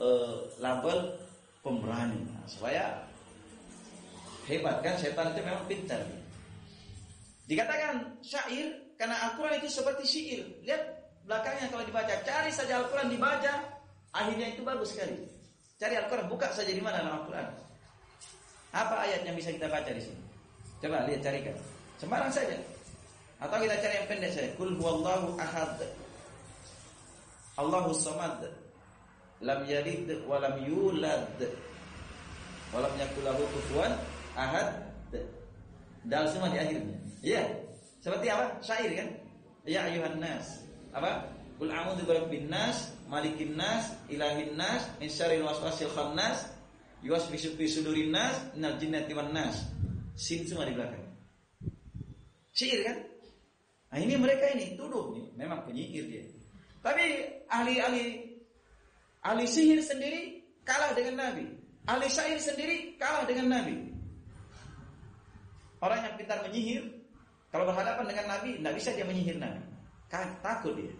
uh, label pemberani nah, supaya hebat kan setan itu memang pintar. Dikatakan syair karena Al-Quran itu seperti syair. Lihat belakangnya kalau dibaca, cari saja Al-Quran dibaca, Akhirnya itu bagus sekali. Cari Al-Quran, buka saja di mana dalam Al-Quran. Apa ayat yang bisa kita baca di sini? Coba lihat carikan. Sembarang saja. Atau kita cari yang pendek saja. Kul huwallahu ahad. Allahu samad. Lam yalid wa lam yulad. Wa lam yakul ahad. Dal semua di akhirnya. Iya. Seperti apa? Syair kan? Ya ayuhan nas. Apa? Kul a'udzu birabbin nas, malikin nas, ilahin nas, min syarril waswasil khannas, yuwaswisu fi sudurin nas, minal jinnati nas. Sin semua di belakang. Syair kan? Nah ini mereka ini tuduh nih, memang penyihir dia. Tapi ahli-ahli ahli sihir sendiri kalah dengan Nabi. Ahli syair sendiri kalah dengan Nabi. Orang yang pintar menyihir, kalau berhadapan dengan Nabi, tidak bisa dia menyihir Nabi. Kan takut dia.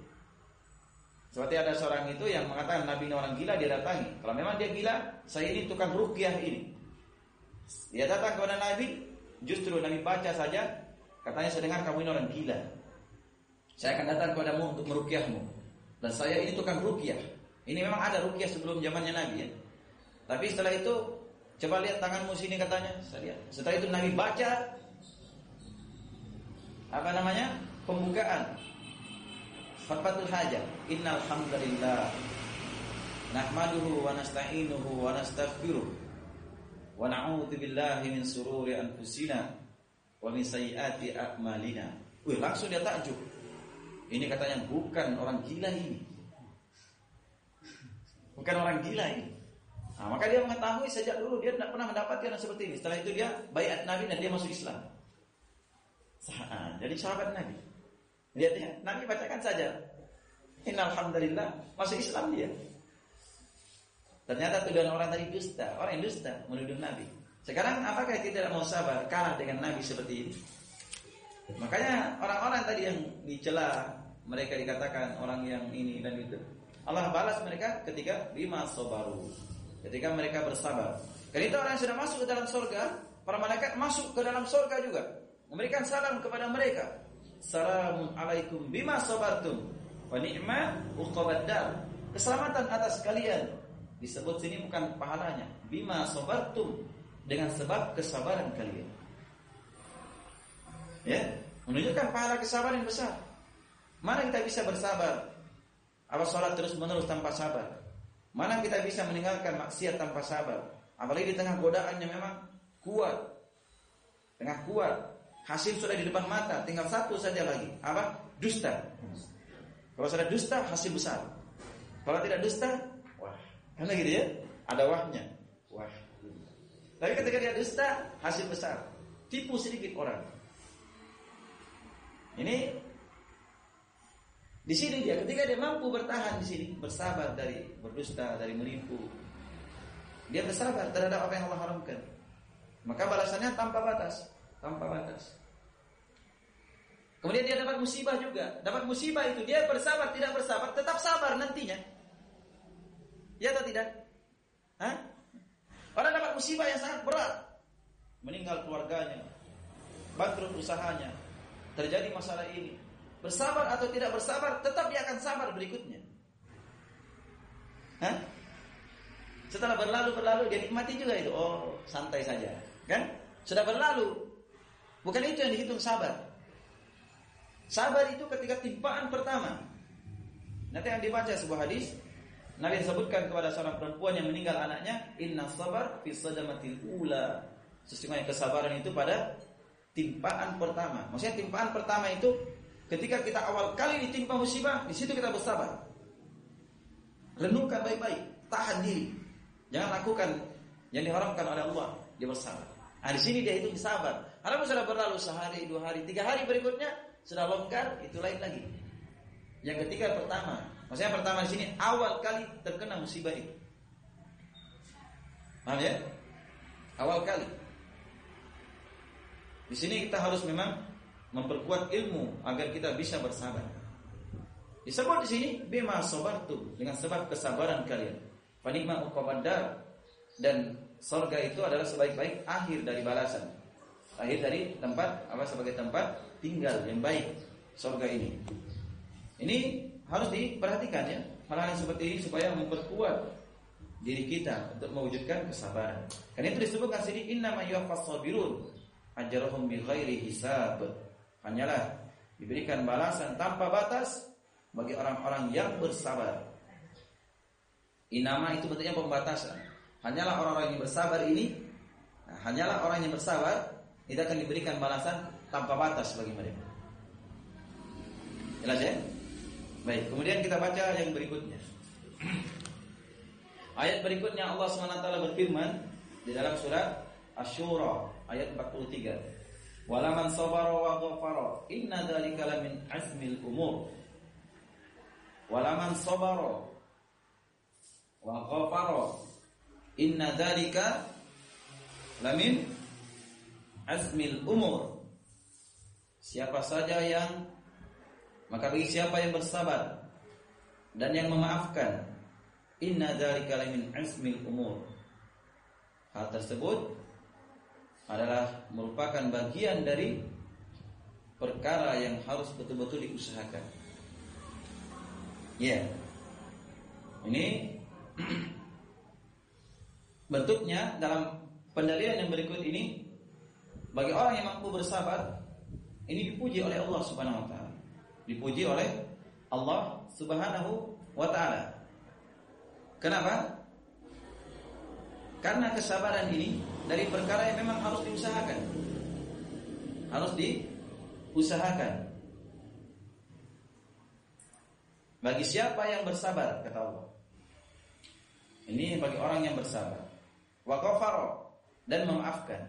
Seperti ada seorang itu yang mengatakan Nabi ini orang gila dia datangi. Kalau memang dia gila, saya ini tukang rukyah ini. Dia datang kepada Nabi, justru Nabi baca saja, katanya saya dengar kamu ini orang gila. Saya akan datang kepadamu untuk merukyahmu. Dan saya ini tukang rukyah. Ini memang ada rukyah sebelum zamannya Nabi ya. Tapi setelah itu coba lihat tanganmu sini katanya. Saya lihat. Setelah itu Nabi baca apa namanya? Pembukaan Fatfatul hajat. Innal hamdalillah nahmaduhu wa nasta'inuhu wa nastaghfiruh wa na'udzu billahi min sururi anfusina wa min sayyiati a'malina. Wih, langsung dia takjub. Ini katanya bukan orang gila ini. Bukan orang gila ini. Nah, maka dia mengetahui sejak dulu dia tidak pernah mendapatkan yang seperti ini. Setelah itu dia bayat Nabi dan dia masuk Islam. Jadi sahabat Nabi. Lihat ya, Nabi bacakan saja. Innalhamdulillah, masuk Islam dia. Ternyata tuduhan orang tadi dusta, orang yang dusta menuduh Nabi. Sekarang apakah kita tidak mau sabar kalah dengan Nabi seperti ini? Makanya orang-orang tadi yang dicela mereka dikatakan orang yang ini dan itu. Allah balas mereka ketika lima sobaru. Ketika mereka bersabar. Dan itu orang yang sudah masuk ke dalam surga, para malaikat masuk ke dalam surga juga. Memberikan salam kepada mereka. Assalamualaikum bima sabartum. Wa ni'ma uqabaddar. Keselamatan atas kalian. Disebut sini bukan pahalanya. Bima sabartum dengan sebab kesabaran kalian. Ya, menunjukkan pahala kesabaran yang besar. Mana kita bisa bersabar? Apa sholat terus menerus tanpa sabar? Mana kita bisa meninggalkan maksiat tanpa sabar? Apalagi di tengah godaan yang memang kuat. Tengah kuat. Hasil sudah di depan mata, tinggal satu saja lagi. Apa? Dusta. Kalau sudah dusta, hasil besar. Kalau tidak dusta, wah. Karena gitu ya, ada wahnya. Wah. Tapi ketika dia dusta, hasil besar. Tipu sedikit orang. Ini di sini dia ketika dia mampu bertahan di sini, bersabar dari berdusta, dari menipu. Dia bersabar terhadap apa yang Allah haramkan. Maka balasannya tanpa batas tanpa batas. Kemudian dia dapat musibah juga. Dapat musibah itu dia bersabar tidak bersabar, tetap sabar nantinya. Ya atau tidak? Hah? Orang dapat musibah yang sangat berat. meninggal keluarganya, bangkrut usahanya, terjadi masalah ini. Bersabar atau tidak bersabar, tetap dia akan sabar berikutnya. Hah? Setelah berlalu berlalu dia nikmati juga itu. Oh, santai saja, kan? Sudah berlalu. Bukan itu yang dihitung sabar. Sabar itu ketika timpaan pertama. Nanti yang dibaca sebuah hadis, Nabi sebutkan kepada seorang perempuan yang meninggal anaknya, "Inna sabar fi sadamatil ula." Sesungguhnya kesabaran itu pada timpaan pertama. Maksudnya timpaan pertama itu ketika kita awal kali ditimpa musibah, di situ kita bersabar. Renungkan baik-baik, tahan diri. Jangan lakukan yang diharamkan oleh Allah, dia bersabar. Nah, di sini dia itu sabar. Karena sudah berlalu sehari, dua hari, tiga hari berikutnya sudah longgar, itu lain lagi. Yang ketiga pertama, maksudnya pertama di sini awal kali terkena musibah itu. Paham ya? Awal kali. Di sini kita harus memang memperkuat ilmu agar kita bisa bersabar. Disebut di sini bima sabartu dengan sebab kesabaran kalian. Fanikma uqabadar dan sorga itu adalah sebaik-baik akhir dari balasan. Akhir dari tempat apa sebagai tempat tinggal yang baik sorga ini. Ini harus diperhatikan ya hal-hal yang seperti ini supaya memperkuat diri kita untuk mewujudkan kesabaran. Karena itu disebutkan sini inna ma sabirun ajrahum hisab. Hanyalah diberikan balasan tanpa batas bagi orang-orang yang bersabar. Inama itu bentuknya pembatasan. Hanyalah orang-orang yang bersabar ini, nah, hanyalah orang yang bersabar itu akan diberikan balasan tanpa batas bagi mereka. Jelas ya? Baik, kemudian kita baca yang berikutnya. [clears throat] Ayat berikutnya Allah SWT berfirman di dalam surat Asyura ayat 43. Walaman sabara wa ghafara inna dzalika lamin azmil umur. Walaman sabara wa ghafara inna dzalika lamin azmil umur. Siapa saja yang maka bagi siapa yang bersabar dan yang memaafkan inna dzalika lamin azmil umur. Hal tersebut adalah merupakan bagian dari perkara yang harus betul-betul diusahakan. Ya. Yeah. Ini [clears throat] bentuknya dalam pendalilan yang berikut ini bagi orang yang mampu bersabar ini dipuji oleh Allah Subhanahu wa taala. Dipuji oleh Allah Subhanahu wa taala. Kenapa? Karena kesabaran ini dari perkara yang memang harus diusahakan. Harus diusahakan. Bagi siapa yang bersabar kata Allah. Ini bagi orang yang bersabar. Wa dan memaafkan.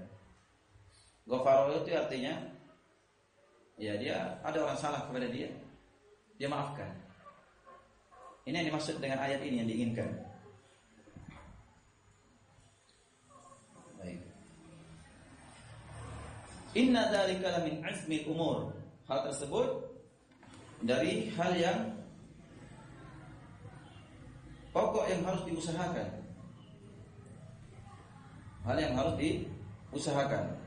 Ghafaro itu artinya ya dia ada orang salah kepada dia, dia maafkan. Ini yang dimaksud dengan ayat ini yang diinginkan. Inna dzalika min azmi umur. Hal tersebut dari hal yang pokok yang harus diusahakan. Hal yang harus diusahakan.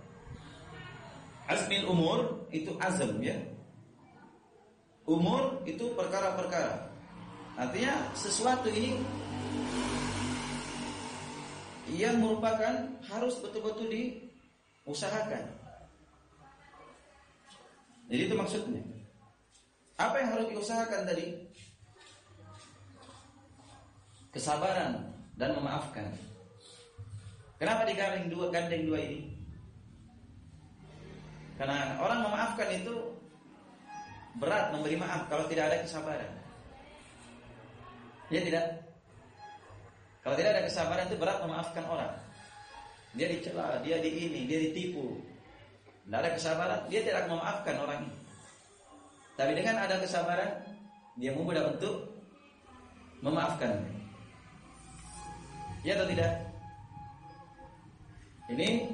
Azmil umur itu azam ya. Umur itu perkara-perkara. Artinya sesuatu ini yang merupakan harus betul-betul diusahakan. Jadi itu maksudnya. Apa yang harus diusahakan tadi? Kesabaran dan memaafkan. Kenapa digandeng dua gandeng dua ini? Karena orang memaafkan itu berat memberi maaf kalau tidak ada kesabaran. Ya tidak. Kalau tidak ada kesabaran itu berat memaafkan orang. Dia dicela, dia di ini, dia ditipu, tidak ada kesabaran, dia tidak memaafkan orang ini. Tapi dengan ada kesabaran, dia mudah untuk memaafkan. Ya atau tidak? Ini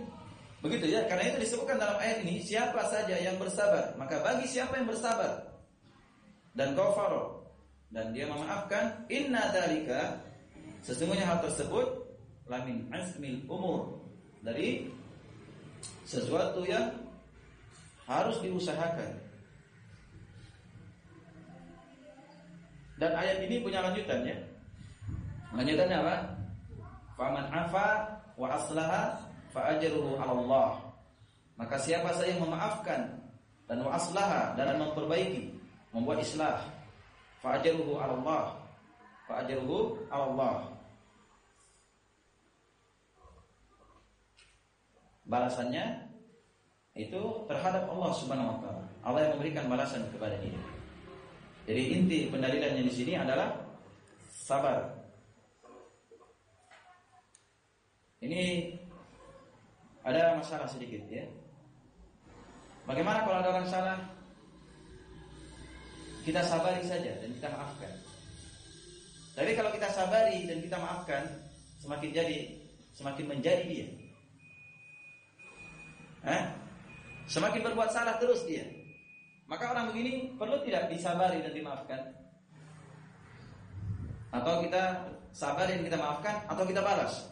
begitu ya, karena itu disebutkan dalam ayat ini siapa saja yang bersabar, maka bagi siapa yang bersabar dan kafaro dan dia memaafkan, inna dalika sesungguhnya hal tersebut lamin asmil umur dari sesuatu yang harus diusahakan. Dan ayat ini punya lanjutan ya. Lanjutannya apa? Faman afa wa aslaha fa ajruhu Allah. Maka siapa saja yang memaafkan dan wa aslaha dan memperbaiki, membuat islah, fa ajruhu Allah. Fa ajruhu Allah. Balasannya itu terhadap Allah Subhanahu wa taala. Allah yang memberikan balasan kepada dia. Jadi inti pendalilannya di sini adalah sabar. Ini ada masalah sedikit ya. Bagaimana kalau ada orang salah? Kita sabari saja dan kita maafkan. Tapi kalau kita sabari dan kita maafkan, semakin jadi semakin menjadi dia. Eh? Semakin berbuat salah terus dia. Maka orang begini perlu tidak disabari dan dimaafkan? Atau kita sabar dan kita maafkan atau kita balas?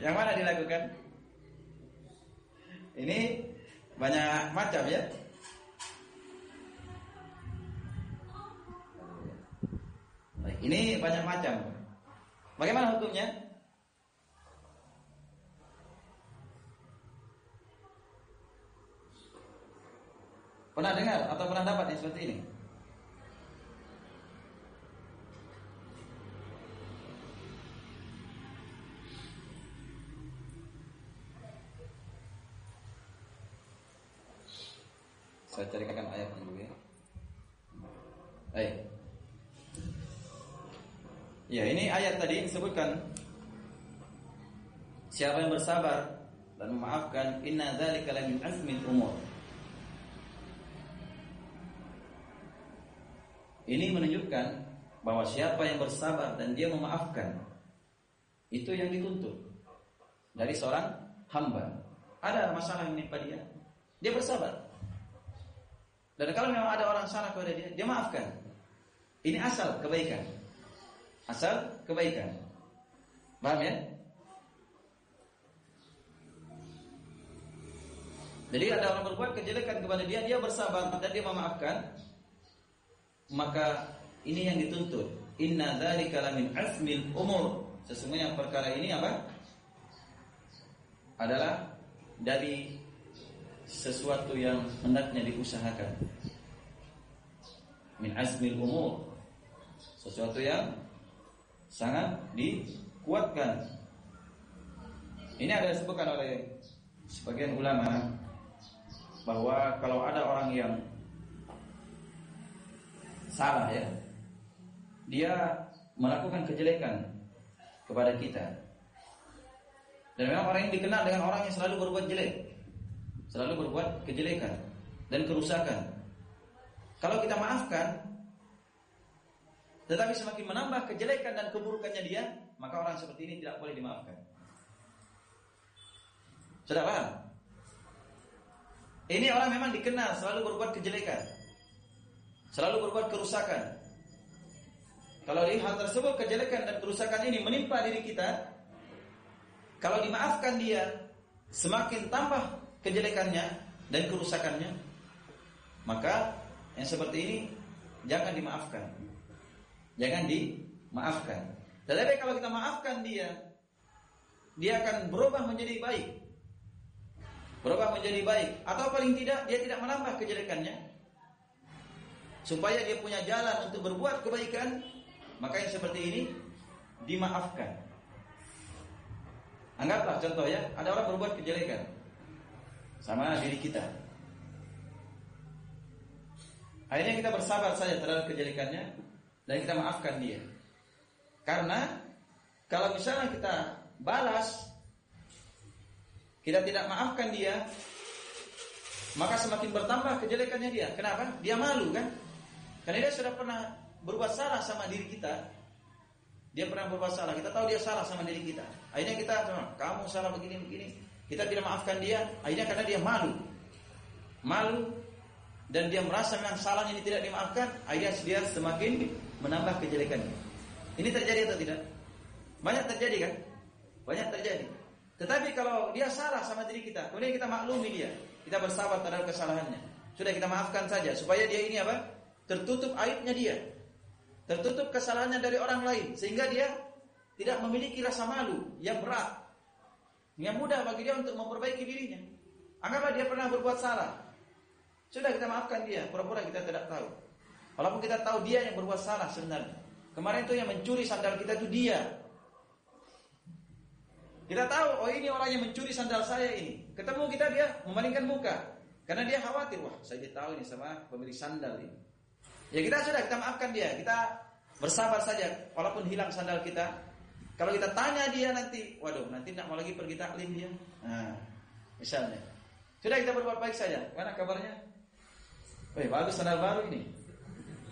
Yang mana dilakukan? Ini banyak macam ya. Ini banyak macam. Bagaimana hukumnya? Pernah dengar atau pernah dapat yang seperti ini? Saya carikan ayat dulu ya. Baik. Ya, ini ayat tadi disebutkan Siapa yang bersabar dan memaafkan inna dzalika min azmil umur. Ini menunjukkan bahwa siapa yang bersabar dan dia memaafkan itu yang dituntut dari seorang hamba. Ada masalah yang menimpa dia, dia bersabar. Dan kalau memang ada orang salah kepada dia, dia maafkan. Ini asal kebaikan. Asal kebaikan. Paham ya? Jadi ada orang berbuat kejelekan kepada dia, dia bersabar dan dia memaafkan, maka ini yang dituntut. Inna dzalika lamin azmil umur. Sesungguhnya perkara ini apa? Adalah dari sesuatu yang hendaknya diusahakan. Min azmil umur. Sesuatu yang sangat dikuatkan. Ini ada disebutkan oleh sebagian ulama bahwa kalau ada orang yang salah ya. Dia melakukan kejelekan kepada kita. Dan memang orang ini dikenal dengan orang yang selalu berbuat jelek. Selalu berbuat kejelekan dan kerusakan. Kalau kita maafkan tetapi semakin menambah kejelekan dan keburukannya dia, maka orang seperti ini tidak boleh dimaafkan. Sudah paham? Ini orang memang dikenal selalu berbuat kejelekan. Selalu berbuat kerusakan. Kalau di hal tersebut kejelekan dan kerusakan ini menimpa diri kita, kalau dimaafkan dia, semakin tambah kejelekannya dan kerusakannya, maka yang seperti ini jangan dimaafkan. Jangan dimaafkan. Tetapi kalau kita maafkan dia, dia akan berubah menjadi baik. Berubah menjadi baik atau paling tidak dia tidak menambah kejelekannya, supaya dia punya jalan untuk berbuat kebaikan, maka yang seperti ini dimaafkan. Anggaplah contoh ya, ada orang berbuat kejelekan sama diri kita. Akhirnya kita bersabar saja terhadap kejelekannya dan kita maafkan dia. Karena kalau misalnya kita balas, kita tidak maafkan dia, maka semakin bertambah kejelekannya dia. Kenapa? Dia malu kan? Karena dia sudah pernah berbuat salah sama diri kita. Dia pernah berbuat salah. Kita tahu dia salah sama diri kita. Akhirnya kita, kamu salah begini begini. Kita tidak maafkan dia. Akhirnya karena dia malu, malu dan dia merasa memang salahnya ini tidak dimaafkan. Akhirnya dia semakin menambah kejelekannya. Ini terjadi atau tidak? Banyak terjadi kan? Banyak terjadi. Tetapi kalau dia salah sama diri kita, kemudian kita maklumi dia, kita bersabar terhadap kesalahannya. Sudah kita maafkan saja supaya dia ini apa? Tertutup aibnya dia. Tertutup kesalahannya dari orang lain sehingga dia tidak memiliki rasa malu yang berat. Yang mudah bagi dia untuk memperbaiki dirinya. Anggaplah dia pernah berbuat salah. Sudah kita maafkan dia, pura-pura kita tidak tahu. Walaupun kita tahu dia yang berbuat salah sebenarnya. Kemarin itu yang mencuri sandal kita itu dia. Kita tahu, oh ini orang yang mencuri sandal saya ini. Ketemu kita dia memalingkan muka. Karena dia khawatir, wah saya tahu ini sama pemilik sandal ini. Ya kita sudah, kita maafkan dia. Kita bersabar saja, walaupun hilang sandal kita. Kalau kita tanya dia nanti, waduh nanti tidak mau lagi pergi taklim dia. Nah, misalnya. Sudah kita berbuat baik saja. Mana kabarnya? Wih, bagus sandal baru ini.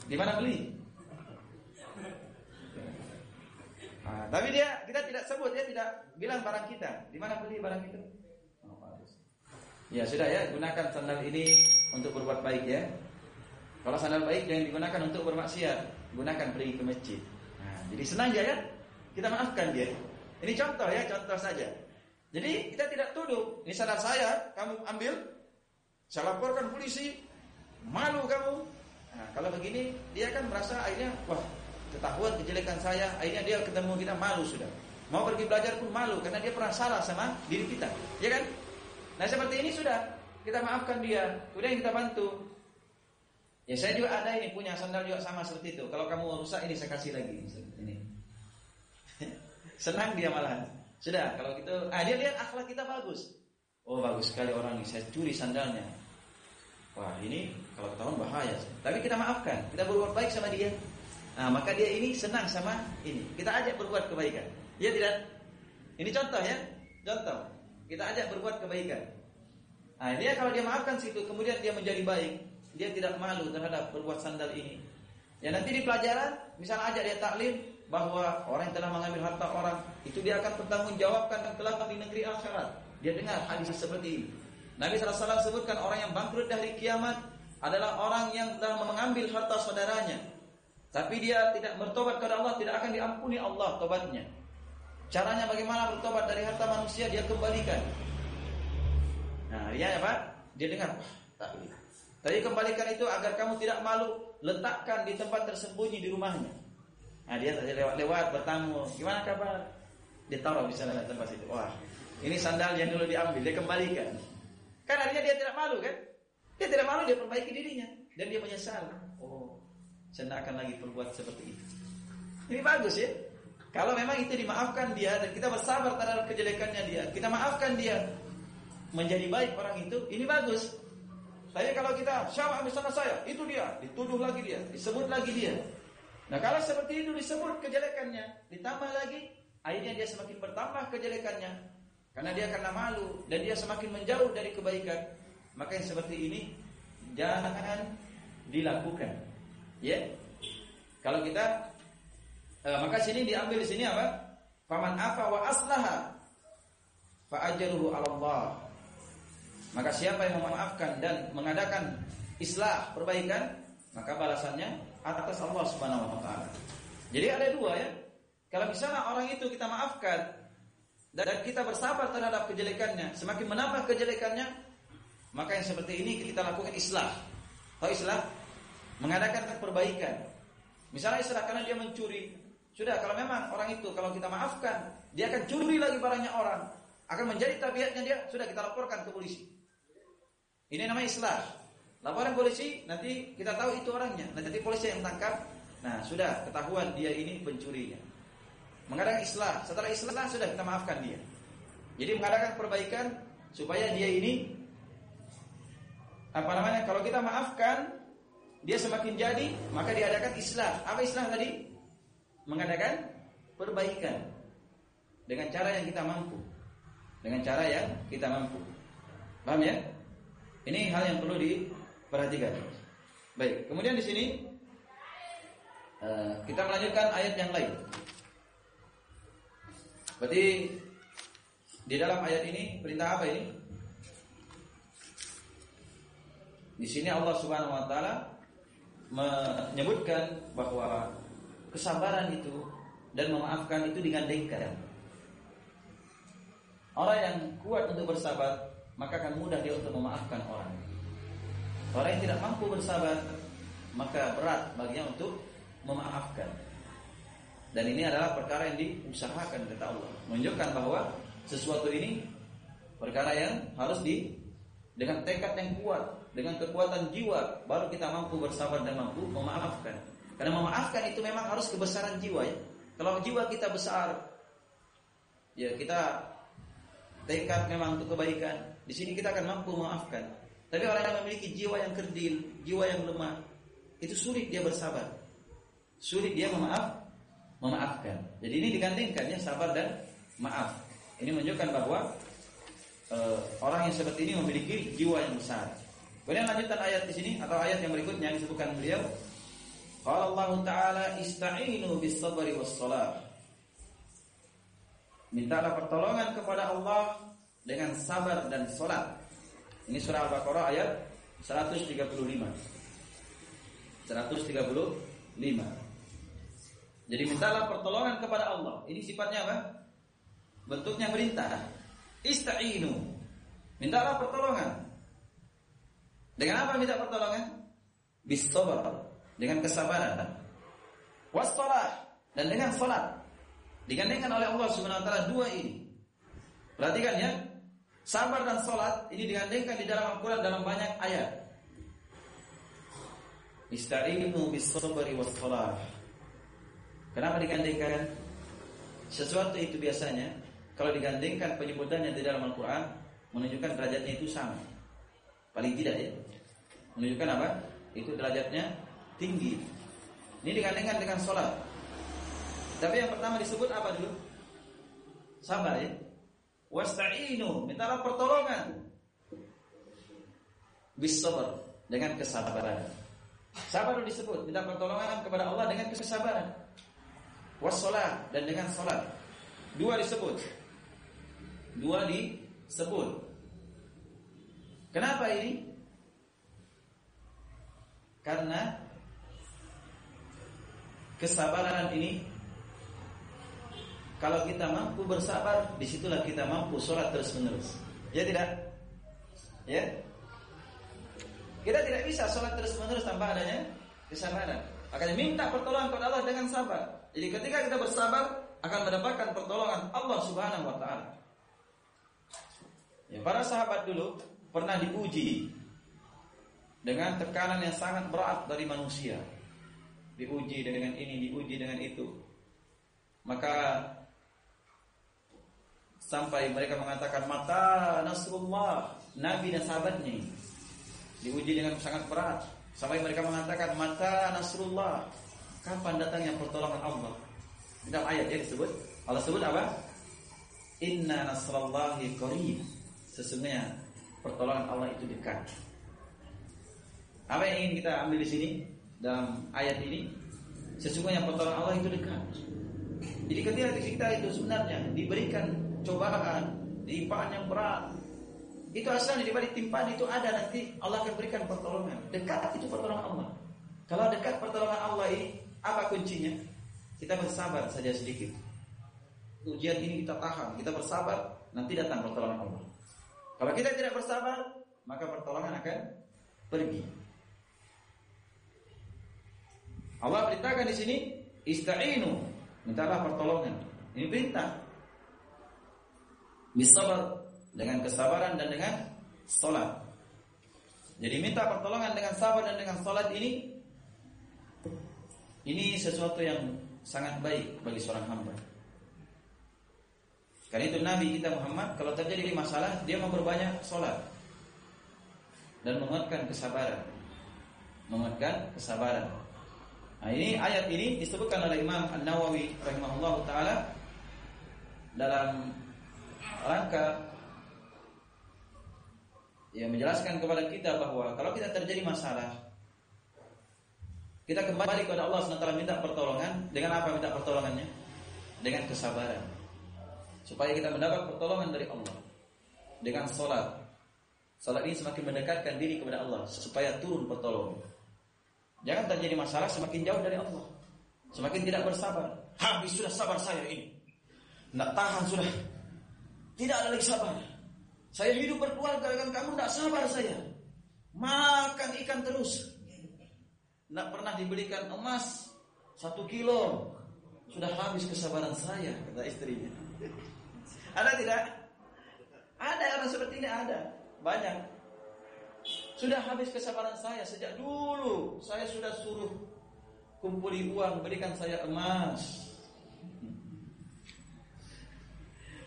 Di mana beli? Nah, tapi dia kita tidak sebut, dia tidak bilang barang kita. Di mana beli barang itu? Oh, bagus. Ya sudah ya, gunakan sandal ini untuk berbuat baik ya. Kalau sandal baik jangan digunakan untuk bermaksiat, gunakan pergi ke masjid. Nah, jadi senang dia ya, kita maafkan dia. Ini contoh ya, contoh saja. Jadi kita tidak tuduh, ini sandal saya, kamu ambil, saya laporkan polisi, malu kamu. Nah, kalau begini dia kan merasa akhirnya, wah ketahuan kejelekan saya, akhirnya dia ketemu kita malu sudah. Mau pergi belajar pun malu karena dia pernah salah sama diri kita, ya kan? Nah seperti ini sudah kita maafkan dia, kemudian kita bantu. Ya saya juga ada ini punya sandal juga sama seperti itu. Kalau kamu rusak ini saya kasih lagi ini. [laughs] Senang dia malah. Sudah kalau gitu, ah dia lihat akhlak kita bagus. Oh bagus sekali orang ini, saya curi sandalnya. Wah ini kalau ketahuan bahaya. Tapi kita maafkan, kita berbuat baik sama dia. Nah, maka dia ini senang sama ini. Kita ajak berbuat kebaikan. Ya tidak? Ini contoh ya. Contoh. Kita ajak berbuat kebaikan. Nah, dia kalau dia maafkan situ, kemudian dia menjadi baik. Dia tidak malu terhadap berbuat sandal ini. Ya nanti di pelajaran, misalnya ajak dia taklim bahwa orang yang telah mengambil harta orang itu dia akan bertanggungjawabkan dan kelak di negeri akhirat. Dia dengar hadis seperti ini. Nabi SAW sebutkan orang yang bangkrut dari kiamat adalah orang yang telah mengambil harta saudaranya tapi dia tidak bertobat kepada Allah, tidak akan diampuni Allah tobatnya. Caranya bagaimana bertobat dari harta manusia dia kembalikan. Nah, dia apa? Dia dengar, tak boleh. Tapi kembalikan itu agar kamu tidak malu, letakkan di tempat tersembunyi di rumahnya. Nah, dia lewat-lewat bertamu, gimana kabar? Dia taruh misalnya di tempat itu. Wah, ini sandal yang dulu diambil, dia kembalikan. Kan artinya dia tidak malu kan? Dia tidak malu, dia perbaiki dirinya dan dia menyesal. Oh, saya akan lagi berbuat seperti itu. Ini bagus ya. Kalau memang itu dimaafkan dia dan kita bersabar terhadap kejelekannya dia, kita maafkan dia menjadi baik orang itu, ini bagus. Tapi kalau kita siapa ambil sana saya, itu dia, dituduh lagi dia, disebut lagi dia. Nah kalau seperti itu disebut kejelekannya, ditambah lagi, akhirnya dia semakin bertambah kejelekannya, karena dia karena malu dan dia semakin menjauh dari kebaikan. Maka yang seperti ini jangan dilakukan. Ya. Kalau kita eh, maka sini diambil di sini apa? Faman apa wa aslaha fa ajruhu Allah. Maka siapa yang memaafkan dan mengadakan islah, perbaikan, maka balasannya atas Allah Subhanahu wa taala. Jadi ada dua ya. Kalau misalnya orang itu kita maafkan dan kita bersabar terhadap kejelekannya, semakin menambah kejelekannya, maka yang seperti ini kita lakukan islah. Tahu islah? mengadakan perbaikan. Misalnya istilah karena dia mencuri, sudah kalau memang orang itu kalau kita maafkan, dia akan curi lagi barangnya orang, akan menjadi tabiatnya dia, sudah kita laporkan ke polisi. Ini namanya islah. Laporan polisi, nanti kita tahu itu orangnya. Nanti polisi yang tangkap. Nah, sudah ketahuan dia ini pencurinya. Mengadakan islah. Setelah islah sudah kita maafkan dia. Jadi mengadakan perbaikan supaya dia ini apa namanya? Kalau kita maafkan, dia semakin jadi, maka diadakan islah. Apa islah tadi? Mengadakan perbaikan dengan cara yang kita mampu. Dengan cara yang kita mampu. Paham ya? Ini hal yang perlu diperhatikan. Baik, kemudian di sini uh, kita melanjutkan ayat yang lain. Berarti di dalam ayat ini perintah apa ini? Di sini Allah Subhanahu wa taala menyebutkan bahwa kesabaran itu dan memaafkan itu digandengkan. Orang yang kuat untuk bersabar, maka akan mudah dia untuk memaafkan orang. Orang yang tidak mampu bersabar, maka berat baginya untuk memaafkan. Dan ini adalah perkara yang diusahakan kata Allah. Menunjukkan bahwa sesuatu ini perkara yang harus di dengan tekad yang kuat, dengan kekuatan jiwa, baru kita mampu bersabar dan mampu memaafkan. Karena memaafkan itu memang harus kebesaran jiwa ya. Kalau jiwa kita besar, ya kita tekad memang untuk kebaikan. Di sini kita akan mampu memaafkan. Tapi orang yang memiliki jiwa yang kerdil, jiwa yang lemah, itu sulit dia bersabar. Sulit dia memaaf, memaafkan. Jadi ini digandingkan ya sabar dan maaf. Ini menunjukkan bahwa uh, orang yang seperti ini memiliki jiwa yang besar. Kemudian lanjutan ayat di sini atau ayat yang berikutnya yang disebutkan beliau. Qala Allah Ta'ala ista'inu bis sabri was salat. Mintalah pertolongan kepada Allah dengan sabar dan salat. Ini surah Al-Baqarah ayat 135. 135. Jadi mintalah pertolongan kepada Allah. Ini sifatnya apa? Bentuknya perintah. Ista'inu. Mintalah pertolongan. Dengan apa minta pertolongan? Bisabar. Dengan kesabaran. Wassalah. Dan dengan salat. Digandingkan oleh Allah Subhanahu wa taala dua ini. Perhatikan ya. Sabar dan salat ini digandingkan di dalam Al-Qur'an dalam banyak ayat. Ista'inu bis-sabri was-salah. Kenapa digandingkan? Sesuatu itu biasanya kalau digandingkan penyebutannya di dalam Al-Quran menunjukkan derajatnya itu sama. Paling tidak ya. Menunjukkan apa? Itu derajatnya tinggi. Ini digandingkan dengan sholat. Tapi yang pertama disebut apa dulu? Sabar ya. Wasta'inu, mintalah pertolongan. Bis sabar dengan kesabaran. Sabar disebut, minta pertolongan kepada Allah dengan kesabaran. Wassalah dan dengan salat. Dua disebut. Dua disebut. Kenapa ini? Karena kesabaran ini kalau kita mampu bersabar, di situlah kita mampu sholat terus menerus. Ya tidak? Ya? Kita tidak bisa sholat terus menerus tanpa adanya kesabaran. Makanya minta pertolongan kepada Allah dengan sabar. Jadi ketika kita bersabar akan mendapatkan pertolongan Allah Subhanahu wa taala. Ya, para sahabat dulu pernah diuji dengan tekanan yang sangat berat dari manusia. Diuji dengan ini, diuji dengan itu. Maka sampai mereka mengatakan mata Nasrullah, Nabi dan sahabatnya diuji dengan sangat berat. Sampai mereka mengatakan mata Nasrullah. Kapan datangnya pertolongan Allah? Dalam ayat yang disebut Allah sebut apa? Inna nasrallahi qarib. Sesungguhnya pertolongan Allah itu dekat. Apa yang ingin kita ambil di sini dalam ayat ini? Sesungguhnya pertolongan Allah itu dekat. Jadi ketika kita itu sebenarnya diberikan cobaan, timpaan yang berat, itu asalnya di balik timpaan itu ada nanti Allah akan berikan pertolongan. Dekat itu pertolongan Allah. Kalau dekat pertolongan Allah ini apa kuncinya? Kita bersabar saja sedikit. Ujian ini kita tahan, kita bersabar, nanti datang pertolongan Allah. Kalau kita tidak bersabar, maka pertolongan akan pergi. Allah perintahkan di sini ista'inu, mintalah pertolongan. Ini perintah. Bisabar dengan kesabaran dan dengan sholat. Jadi minta pertolongan dengan sabar dan dengan sholat ini ini sesuatu yang sangat baik bagi seorang hamba. Karena itu Nabi kita Muhammad kalau terjadi masalah dia memperbanyak sholat dan menguatkan kesabaran, menguatkan kesabaran. Nah ini ayat ini disebutkan oleh Imam An Nawawi rahimahullah taala dalam rangka yang menjelaskan kepada kita bahwa kalau kita terjadi masalah kita kembali kepada Allah SWT minta pertolongan dengan apa minta pertolongannya? Dengan kesabaran. Supaya kita mendapat pertolongan dari Allah. Dengan sholat sholat ini semakin mendekatkan diri kepada Allah supaya turun pertolongan. Jangan terjadi masalah semakin jauh dari Allah. Semakin tidak bersabar. Habis sudah sabar saya ini. Nak tahan sudah tidak ada lagi sabar. Saya hidup berkeluarga dengan kamu tidak sabar saya. Makan ikan terus. Tidak pernah dibelikan emas satu kilo. Sudah habis kesabaran saya, kata istrinya. Ada tidak? Ada orang seperti ini ada. Banyak. Sudah habis kesabaran saya sejak dulu. Saya sudah suruh kumpuli uang, berikan saya emas.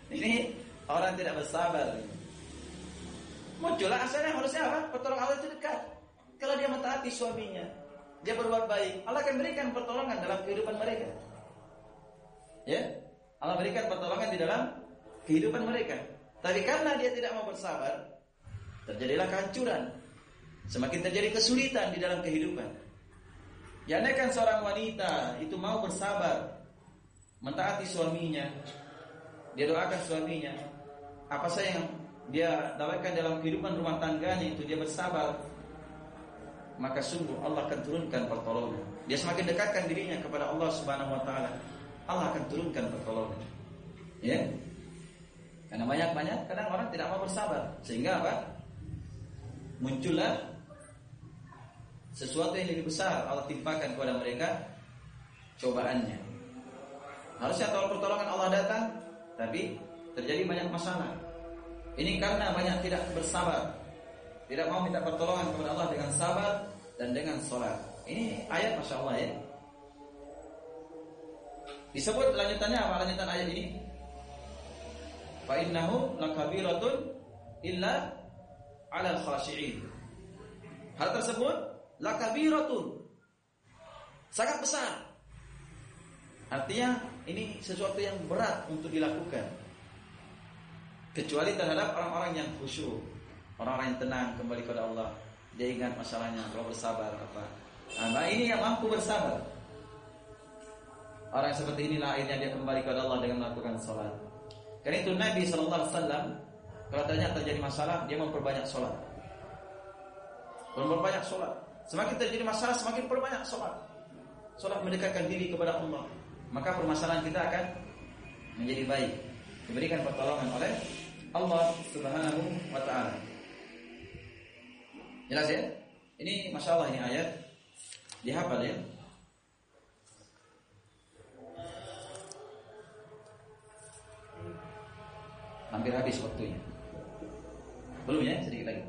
Ini orang tidak bersabar. Muncullah asalnya harusnya apa? Pertolongan Allah itu dekat. Kalau dia mentaati suaminya, dia berbuat baik, Allah akan berikan pertolongan dalam kehidupan mereka. Ya, Allah berikan pertolongan di dalam kehidupan mereka. Tapi karena dia tidak mau bersabar, terjadilah kehancuran. Semakin terjadi kesulitan di dalam kehidupan. Ya kan seorang wanita itu mau bersabar, mentaati suaminya, dia doakan suaminya, apa saja yang dia dapatkan dalam kehidupan rumah tangganya itu dia bersabar. Maka sungguh Allah akan turunkan pertolongan. Dia semakin dekatkan dirinya kepada Allah Subhanahu wa taala. Allah akan turunkan pertolongan. Ya? Karena banyak-banyak kadang orang tidak mau bersabar. Sehingga apa? Muncullah sesuatu yang lebih besar Allah timpakan kepada mereka cobaannya. Harusnya kalau pertolongan Allah datang tapi terjadi banyak masalah ini karena banyak tidak bersabar. Tidak mau minta pertolongan kepada Allah dengan sabar dan dengan sholat. Ini ayat Masya Allah ya. Disebut lanjutannya apa lanjutan ayat ini? Fa'innahu lakabiratun illa ala khashi'in. Hal tersebut lakabiratun. Sangat besar. Artinya ini sesuatu yang berat untuk dilakukan kecuali terhadap orang-orang yang khusyuk, orang-orang yang tenang kembali kepada Allah. Dia ingat masalahnya, kalau bersabar apa. Nah, ini yang mampu bersabar. Orang seperti inilah akhirnya dia kembali kepada Allah dengan melakukan sholat. Karena itu Nabi Shallallahu Alaihi Wasallam kalau ternyata terjadi masalah dia memperbanyak sholat. Memperbanyak sholat. Semakin terjadi masalah semakin perbanyak sholat. Sholat mendekatkan diri kepada Allah. Maka permasalahan kita akan menjadi baik. Diberikan pertolongan oleh Allah Subhanahu wa taala. Jelas ya? Ini Masya Allah ini ayat dihafal ya. Hampir habis waktunya. Belum ya? Sedikit lagi.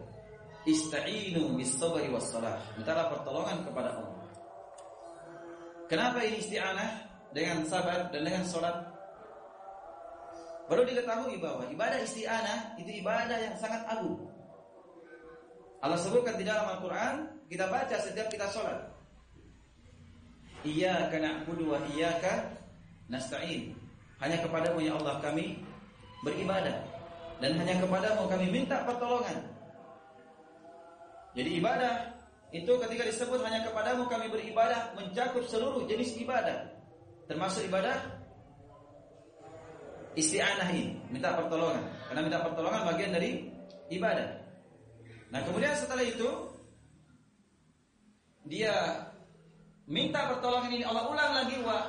Ista'inu bis sabri was. Mintalah pertolongan kepada Allah. Kenapa ini isti'anah dengan sabar dan dengan salat? Baru diketahui bahwa ibadah isti'anah itu ibadah yang sangat agung. Allah sebutkan di dalam Al-Quran, kita baca setiap kita sholat. Iya na'budu wa iyyaka nasta'in. Hanya kepadamu ya Allah kami beribadah dan hanya kepadamu kami minta pertolongan. Jadi ibadah itu ketika disebut hanya kepadamu kami beribadah mencakup seluruh jenis ibadah termasuk ibadah isti'anah ini, minta pertolongan. Karena minta pertolongan bagian dari ibadah. Nah, kemudian setelah itu dia minta pertolongan ini Allah ulang lagi wa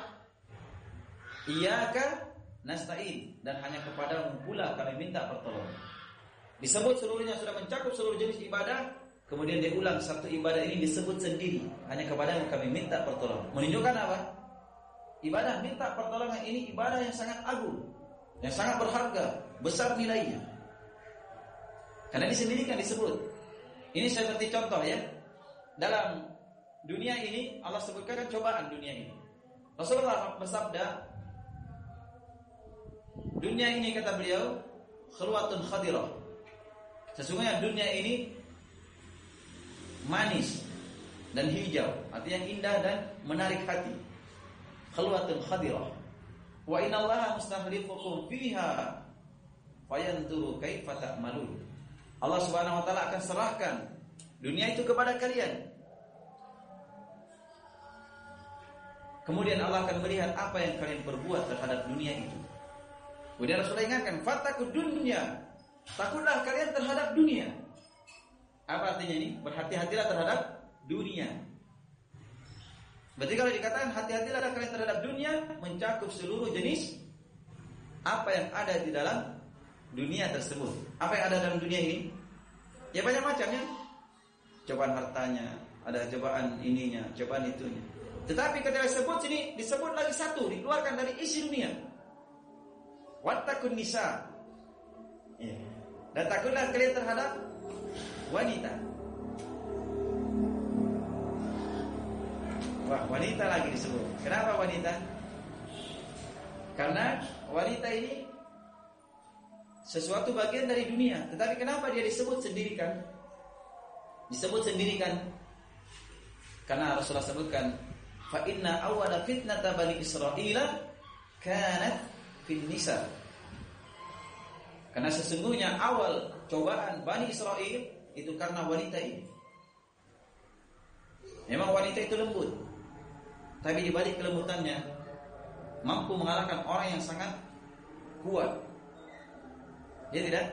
iyyaka nasta'in dan hanya kepada pula kami minta pertolongan. Disebut seluruhnya sudah mencakup seluruh jenis ibadah, kemudian dia ulang satu ibadah ini disebut sendiri, hanya kepada kami minta pertolongan. Menunjukkan apa? Ibadah minta pertolongan ini ibadah yang sangat agung yang sangat berharga, besar nilainya. Karena ini sendiri kan disebut. Ini seperti contoh ya. Dalam dunia ini Allah sebutkan kan cobaan dunia ini. Rasulullah bersabda, dunia ini kata beliau, khulwatun khadirah. Sesungguhnya dunia ini manis dan hijau, artinya indah dan menarik hati. Khulwatun khadirah. Wa innallaha mustahlifukum fiha fayanturu kaifa ta'malun. Allah Subhanahu wa taala akan serahkan dunia itu kepada kalian. Kemudian Allah akan melihat apa yang kalian perbuat terhadap dunia itu. Kemudian Rasulullah ingatkan, "Fattakud dunya." Takutlah kalian terhadap dunia. Apa artinya ini? Berhati-hatilah terhadap dunia. Berarti kalau dikatakan hati-hatilah kalian terhadap dunia mencakup seluruh jenis apa yang ada di dalam dunia tersebut. Apa yang ada dalam dunia ini? Ya banyak macamnya. Cobaan hartanya, ada cobaan ininya, cobaan itunya. Tetapi ketika disebut sini disebut lagi satu, dikeluarkan dari isi dunia. Wattakun nisa. Ya. Dan takutlah kalian terhadap wanita. Wanita lagi disebut. Kenapa wanita? Karena wanita ini sesuatu bagian dari dunia. Tetapi kenapa dia disebut sendirikan? Disebut sendirikan karena Rasulullah sebutkan fa inna awwala fitnata bani Israil kanat fin nisa. Karena sesungguhnya awal cobaan Bani Israel itu karena wanita ini. Memang wanita itu lembut. Tapi di balik kelembutannya mampu mengalahkan orang yang sangat kuat. Dia tidak?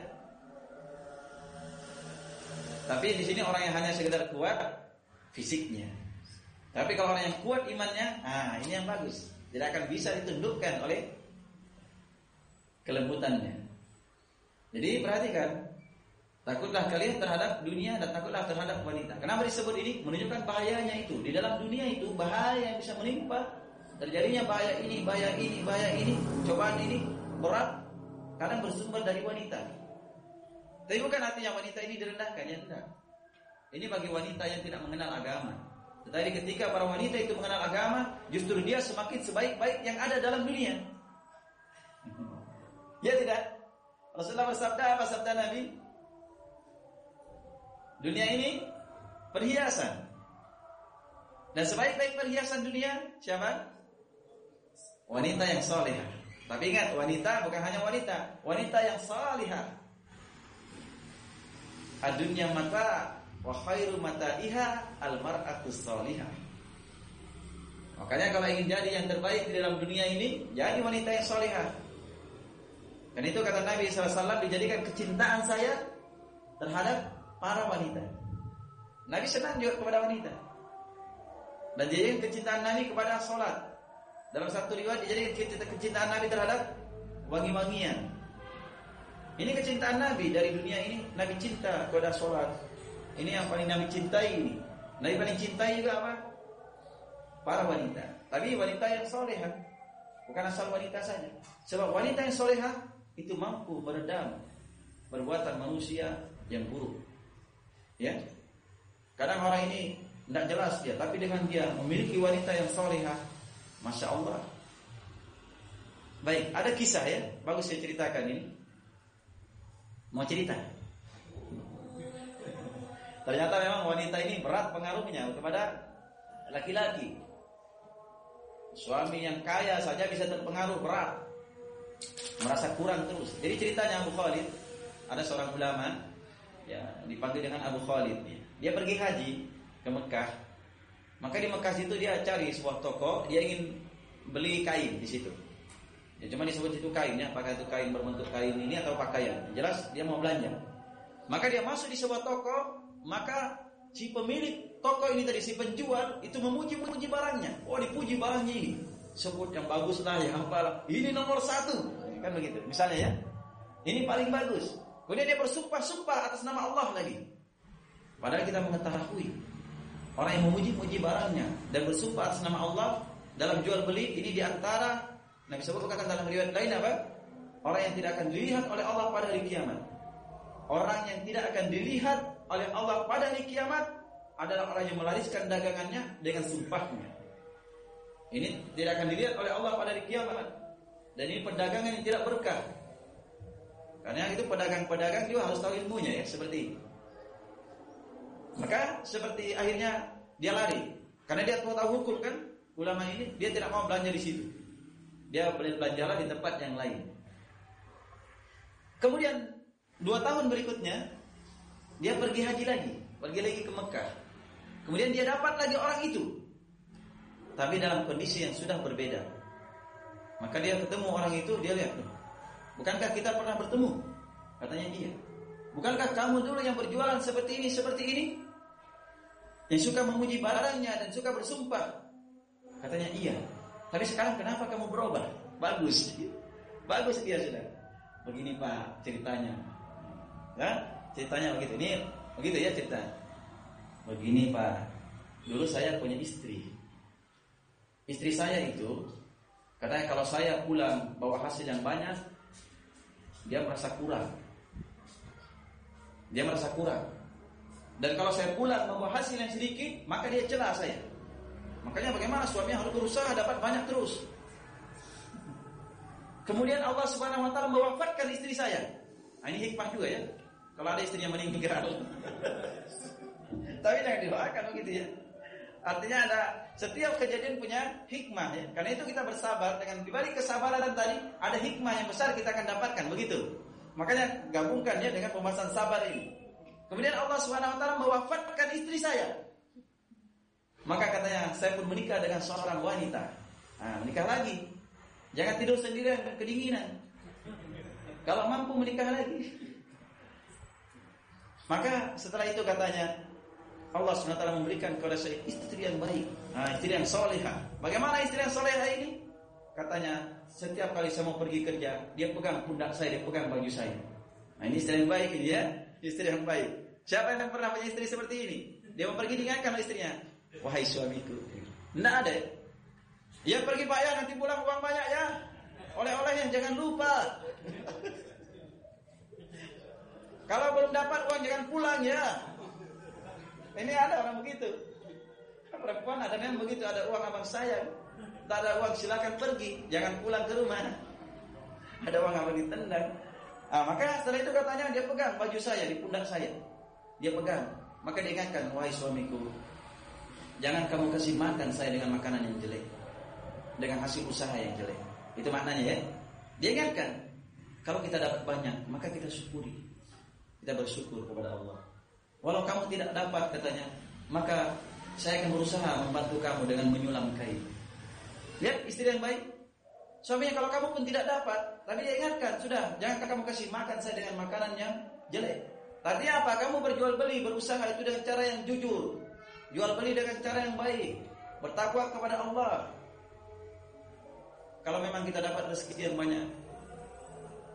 Tapi di sini orang yang hanya sekedar kuat fisiknya. Tapi kalau orang yang kuat imannya, ah ini yang bagus. Tidak akan bisa ditundukkan oleh kelembutannya. Jadi perhatikan, takutlah kalian terhadap dunia dan takutlah terhadap wanita. Kenapa disebut ini? Menunjukkan bahayanya itu. Di dalam dunia itu bahaya yang bisa menimpa. Terjadinya bahaya ini, bahaya ini, bahaya ini, cobaan ini berat karena bersumber dari wanita. Tapi bukan artinya wanita ini direndahkan, ya tidak. Ini bagi wanita yang tidak mengenal agama. Tetapi ketika para wanita itu mengenal agama, justru dia semakin sebaik-baik yang ada dalam dunia. [laughs] Ya tidak? Rasulullah bersabda apa sabda Nabi? Dunia ini perhiasan. Dan sebaik-baik perhiasan dunia siapa? Wanita yang solehah. Tapi ingat, wanita bukan hanya wanita, wanita yang salihah. Adunya mata wa khairu iha al mar'atu salihah. Makanya kalau ingin jadi yang terbaik di dalam dunia ini, jadi wanita yang salihah. Dan itu kata Nabi SAW dijadikan kecintaan saya terhadap para wanita. Nabi senang juga kepada wanita. Dan jadi kecintaan Nabi kepada sholat. Dalam satu riwayat dijadikan kecintaan Nabi terhadap wangi-wangian. Ini kecintaan Nabi dari dunia ini. Nabi cinta kepada sholat. Ini yang paling Nabi cintai ini. Nabi paling cintai juga apa? Para wanita. Tapi wanita yang soleha. Bukan asal wanita saja. Sebab wanita yang soleha itu mampu meredam perbuatan manusia yang buruk. Ya. Kadang orang ini tidak jelas dia, tapi dengan dia memiliki wanita yang solehah, masya Allah. Baik, ada kisah ya, bagus saya ceritakan ini. Mau cerita? Ternyata memang wanita ini berat pengaruhnya kepada laki-laki. Suami yang kaya saja bisa terpengaruh berat merasa kurang terus. Jadi ceritanya Abu Khalid ada seorang ulama ya dipanggil dengan Abu Khalid Dia pergi haji ke Mekah. Maka di Mekah situ dia cari sebuah toko, dia ingin beli kain di situ. Ya cuma disebut itu kainnya, apakah itu kain berbentuk kain ini atau pakaian. Jelas dia mau belanja. Maka dia masuk di sebuah toko, maka si pemilik toko ini tadi si penjual itu memuji-muji barangnya. Oh dipuji barangnya ini. Sebut yang bagus lah, yang apalah. Ini nomor satu. Kan begitu. Misalnya ya. Ini paling bagus. Kemudian dia bersumpah-sumpah atas nama Allah lagi. Padahal kita mengetahui orang yang memuji-muji barangnya dan bersumpah atas nama Allah dalam jual beli ini di antara Nabi sebut katakan dalam riwayat lain apa? Orang yang tidak akan dilihat oleh Allah pada hari kiamat. Orang yang tidak akan dilihat oleh Allah pada hari kiamat adalah orang yang melariskan dagangannya dengan sumpahnya. Ini tidak akan dilihat oleh Allah pada hari kiamat. Dan ini perdagangan yang tidak berkah. Karena itu pedagang-pedagang juga harus tahu ilmunya ya seperti ini. Maka seperti akhirnya dia lari karena dia tahu tahu hukum kan ulama ini dia tidak mau belanja di situ. Dia belanja di tempat yang lain. Kemudian dua tahun berikutnya dia pergi haji lagi, pergi lagi ke Mekah. Kemudian dia dapat lagi orang itu, tapi dalam kondisi yang sudah berbeda. Maka dia ketemu orang itu, dia lihat, bukankah kita pernah bertemu? Katanya iya. Bukankah kamu dulu yang berjualan seperti ini, seperti ini? Yang suka memuji barangnya dan suka bersumpah. Katanya iya. Tapi sekarang kenapa kamu berubah? Bagus. [laughs] Bagus dia sudah. begini Pak ceritanya. Ya, ceritanya begitu. Ini begitu ya cerita. Begini Pak, dulu saya punya istri. Istri saya itu katanya kalau saya pulang bawa hasil yang banyak, dia merasa kurang. Dia merasa kurang. Dan kalau saya pulang membawa hasil yang sedikit, maka dia celah saya. Makanya bagaimana suami harus berusaha dapat banyak terus. Kemudian Allah Subhanahu wa taala mewafatkan istri saya. Nah, ini hikmah juga ya. Kalau ada istrinya meninggal. [laughs] Tapi jangan didoakan begitu ya. Artinya ada setiap kejadian punya hikmah ya. Karena itu kita bersabar dengan dibalik kesabaran tadi ada hikmah yang besar kita akan dapatkan begitu. Makanya gabungkan ya dengan pembahasan sabar ini. Kemudian Allah Subhanahu wa taala mewafatkan istri saya. Maka katanya saya pun menikah dengan seorang wanita. Nah, menikah lagi. Jangan tidur sendirian kedinginan. Kalau mampu menikah lagi. Maka setelah itu katanya Allah SWT memberikan kepada saya istri yang baik. Nah, istri yang soleha. Bagaimana istri yang soleha ini? Katanya setiap kali saya mau pergi kerja, dia pegang pundak saya, dia pegang baju saya. Nah, ini istri yang baik ini ya, istri yang baik. Siapa yang pernah punya istri seperti ini? Dia mau pergi diingatkan istrinya, wahai suamiku. Tidak ada. Ya pergi pak ya, nanti pulang uang banyak ya. Oleh-oleh yang jangan lupa. Kalau belum dapat uang jangan pulang ya. Ini ada orang begitu. Perempuan ada yang begitu, ada uang abang saya. Tak ada uang silakan pergi, jangan pulang ke rumah. Ada uang abang ditendang. Ah, maka setelah itu katanya dia pegang baju saya di pundak saya. Dia pegang. Maka dia ingatkan, wahai suamiku, jangan kamu kasih makan saya dengan makanan yang jelek dengan hasil usaha yang jelek. Itu maknanya ya. Dia ingatkan, kalau kita dapat banyak, maka kita syukuri. Kita bersyukur kepada Allah. Walau kamu tidak dapat katanya, maka saya akan berusaha membantu kamu dengan menyulam kain. Lihat istri yang baik. Suaminya kalau kamu pun tidak dapat, tapi dia ingatkan, sudah, jangan kamu kasih makan saya dengan makanan yang jelek. Tadi apa? Kamu berjual beli, berusaha itu dengan cara yang jujur. Jual beli dengan cara yang baik. Bertakwa kepada Allah. Kalau memang kita dapat rezeki yang banyak,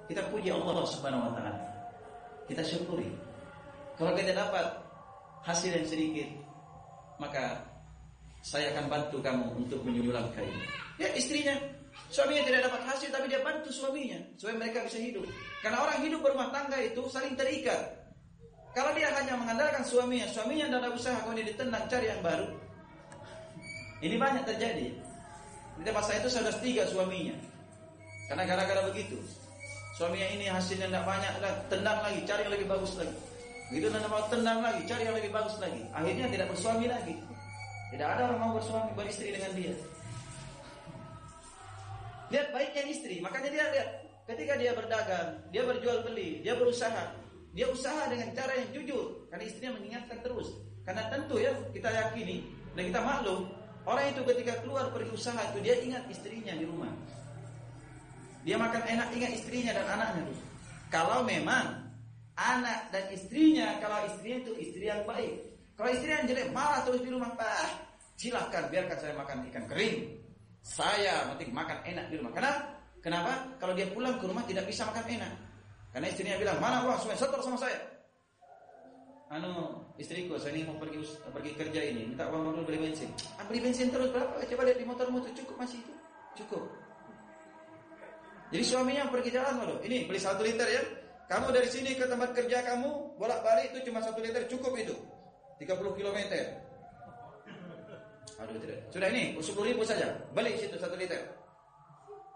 kita puji Allah Subhanahu wa taala. Kita syukuri. Kalau kita dapat hasil yang sedikit, maka saya akan bantu kamu untuk menyulam kain. Ya istrinya, suaminya tidak dapat hasil tapi dia bantu suaminya supaya mereka bisa hidup. Karena orang hidup berumah tangga itu saling terikat. Kalau dia hanya mengandalkan suaminya, suaminya tidak ada usaha kemudian ditendang cari yang baru. Ini banyak terjadi. Di tempat saya itu sudah tiga suaminya. Karena gara-gara begitu. Suaminya ini hasilnya tidak banyak, tendang lagi, cari yang lebih bagus lagi. Begitu dan mau tendang lagi, cari yang lebih bagus lagi. Akhirnya tidak bersuami lagi. Tidak ada orang mau bersuami beristri dengan dia. Lihat baiknya istri, makanya dia lihat ketika dia berdagang, dia berjual beli, dia berusaha, dia usaha dengan cara yang jujur karena istrinya mengingatkan terus. Karena tentu ya kita yakini dan kita maklum Orang itu ketika keluar pergi usaha itu dia ingat istrinya di rumah. Dia makan enak ingat istrinya dan anaknya. Kalau memang anak dan istrinya, kalau istrinya itu istri yang baik. Kalau istri yang jelek marah terus di rumah, bah, silakan biarkan saya makan ikan kering. Saya penting makan enak di rumah. Kenapa? Kenapa? Kalau dia pulang ke rumah tidak bisa makan enak. Karena istrinya bilang, mana uang semua setor sama saya anu istriku saya ini mau pergi pergi kerja ini minta uang dulu beli bensin ah, beli bensin terus berapa coba lihat di motormu itu cukup masih itu cukup jadi suaminya pergi jalan loh ini beli satu liter ya kamu dari sini ke tempat kerja kamu bolak balik itu cuma satu liter cukup itu 30 km aduh tidak sudah ini 10 ribu saja balik situ satu liter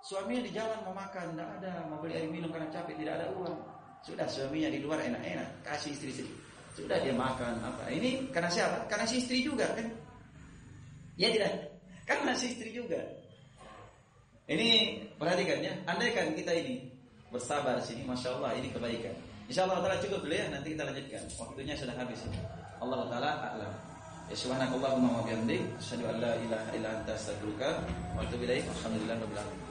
suaminya di jalan mau makan tidak ada mau beli air minum karena capek tidak ada uang sudah suaminya di luar enak-enak kasih istri-istri sudah dia makan apa. Ini karena siapa? Karena si istri juga kan. Ya tidak? Karena si istri juga. Ini perhatikan ya. Andaikan kita ini bersabar sini, masya Allah ini kebaikan. Insya Allah Taala cukup dulu ya. Nanti kita lanjutkan. Waktunya sudah habis. Allah Taala a'lam. Ya subhanakallahumma wa bihamdik asyhadu an la ilaha illa anta astaghfiruka wa atubu ilaik. Alhamdulillah rabbil alamin.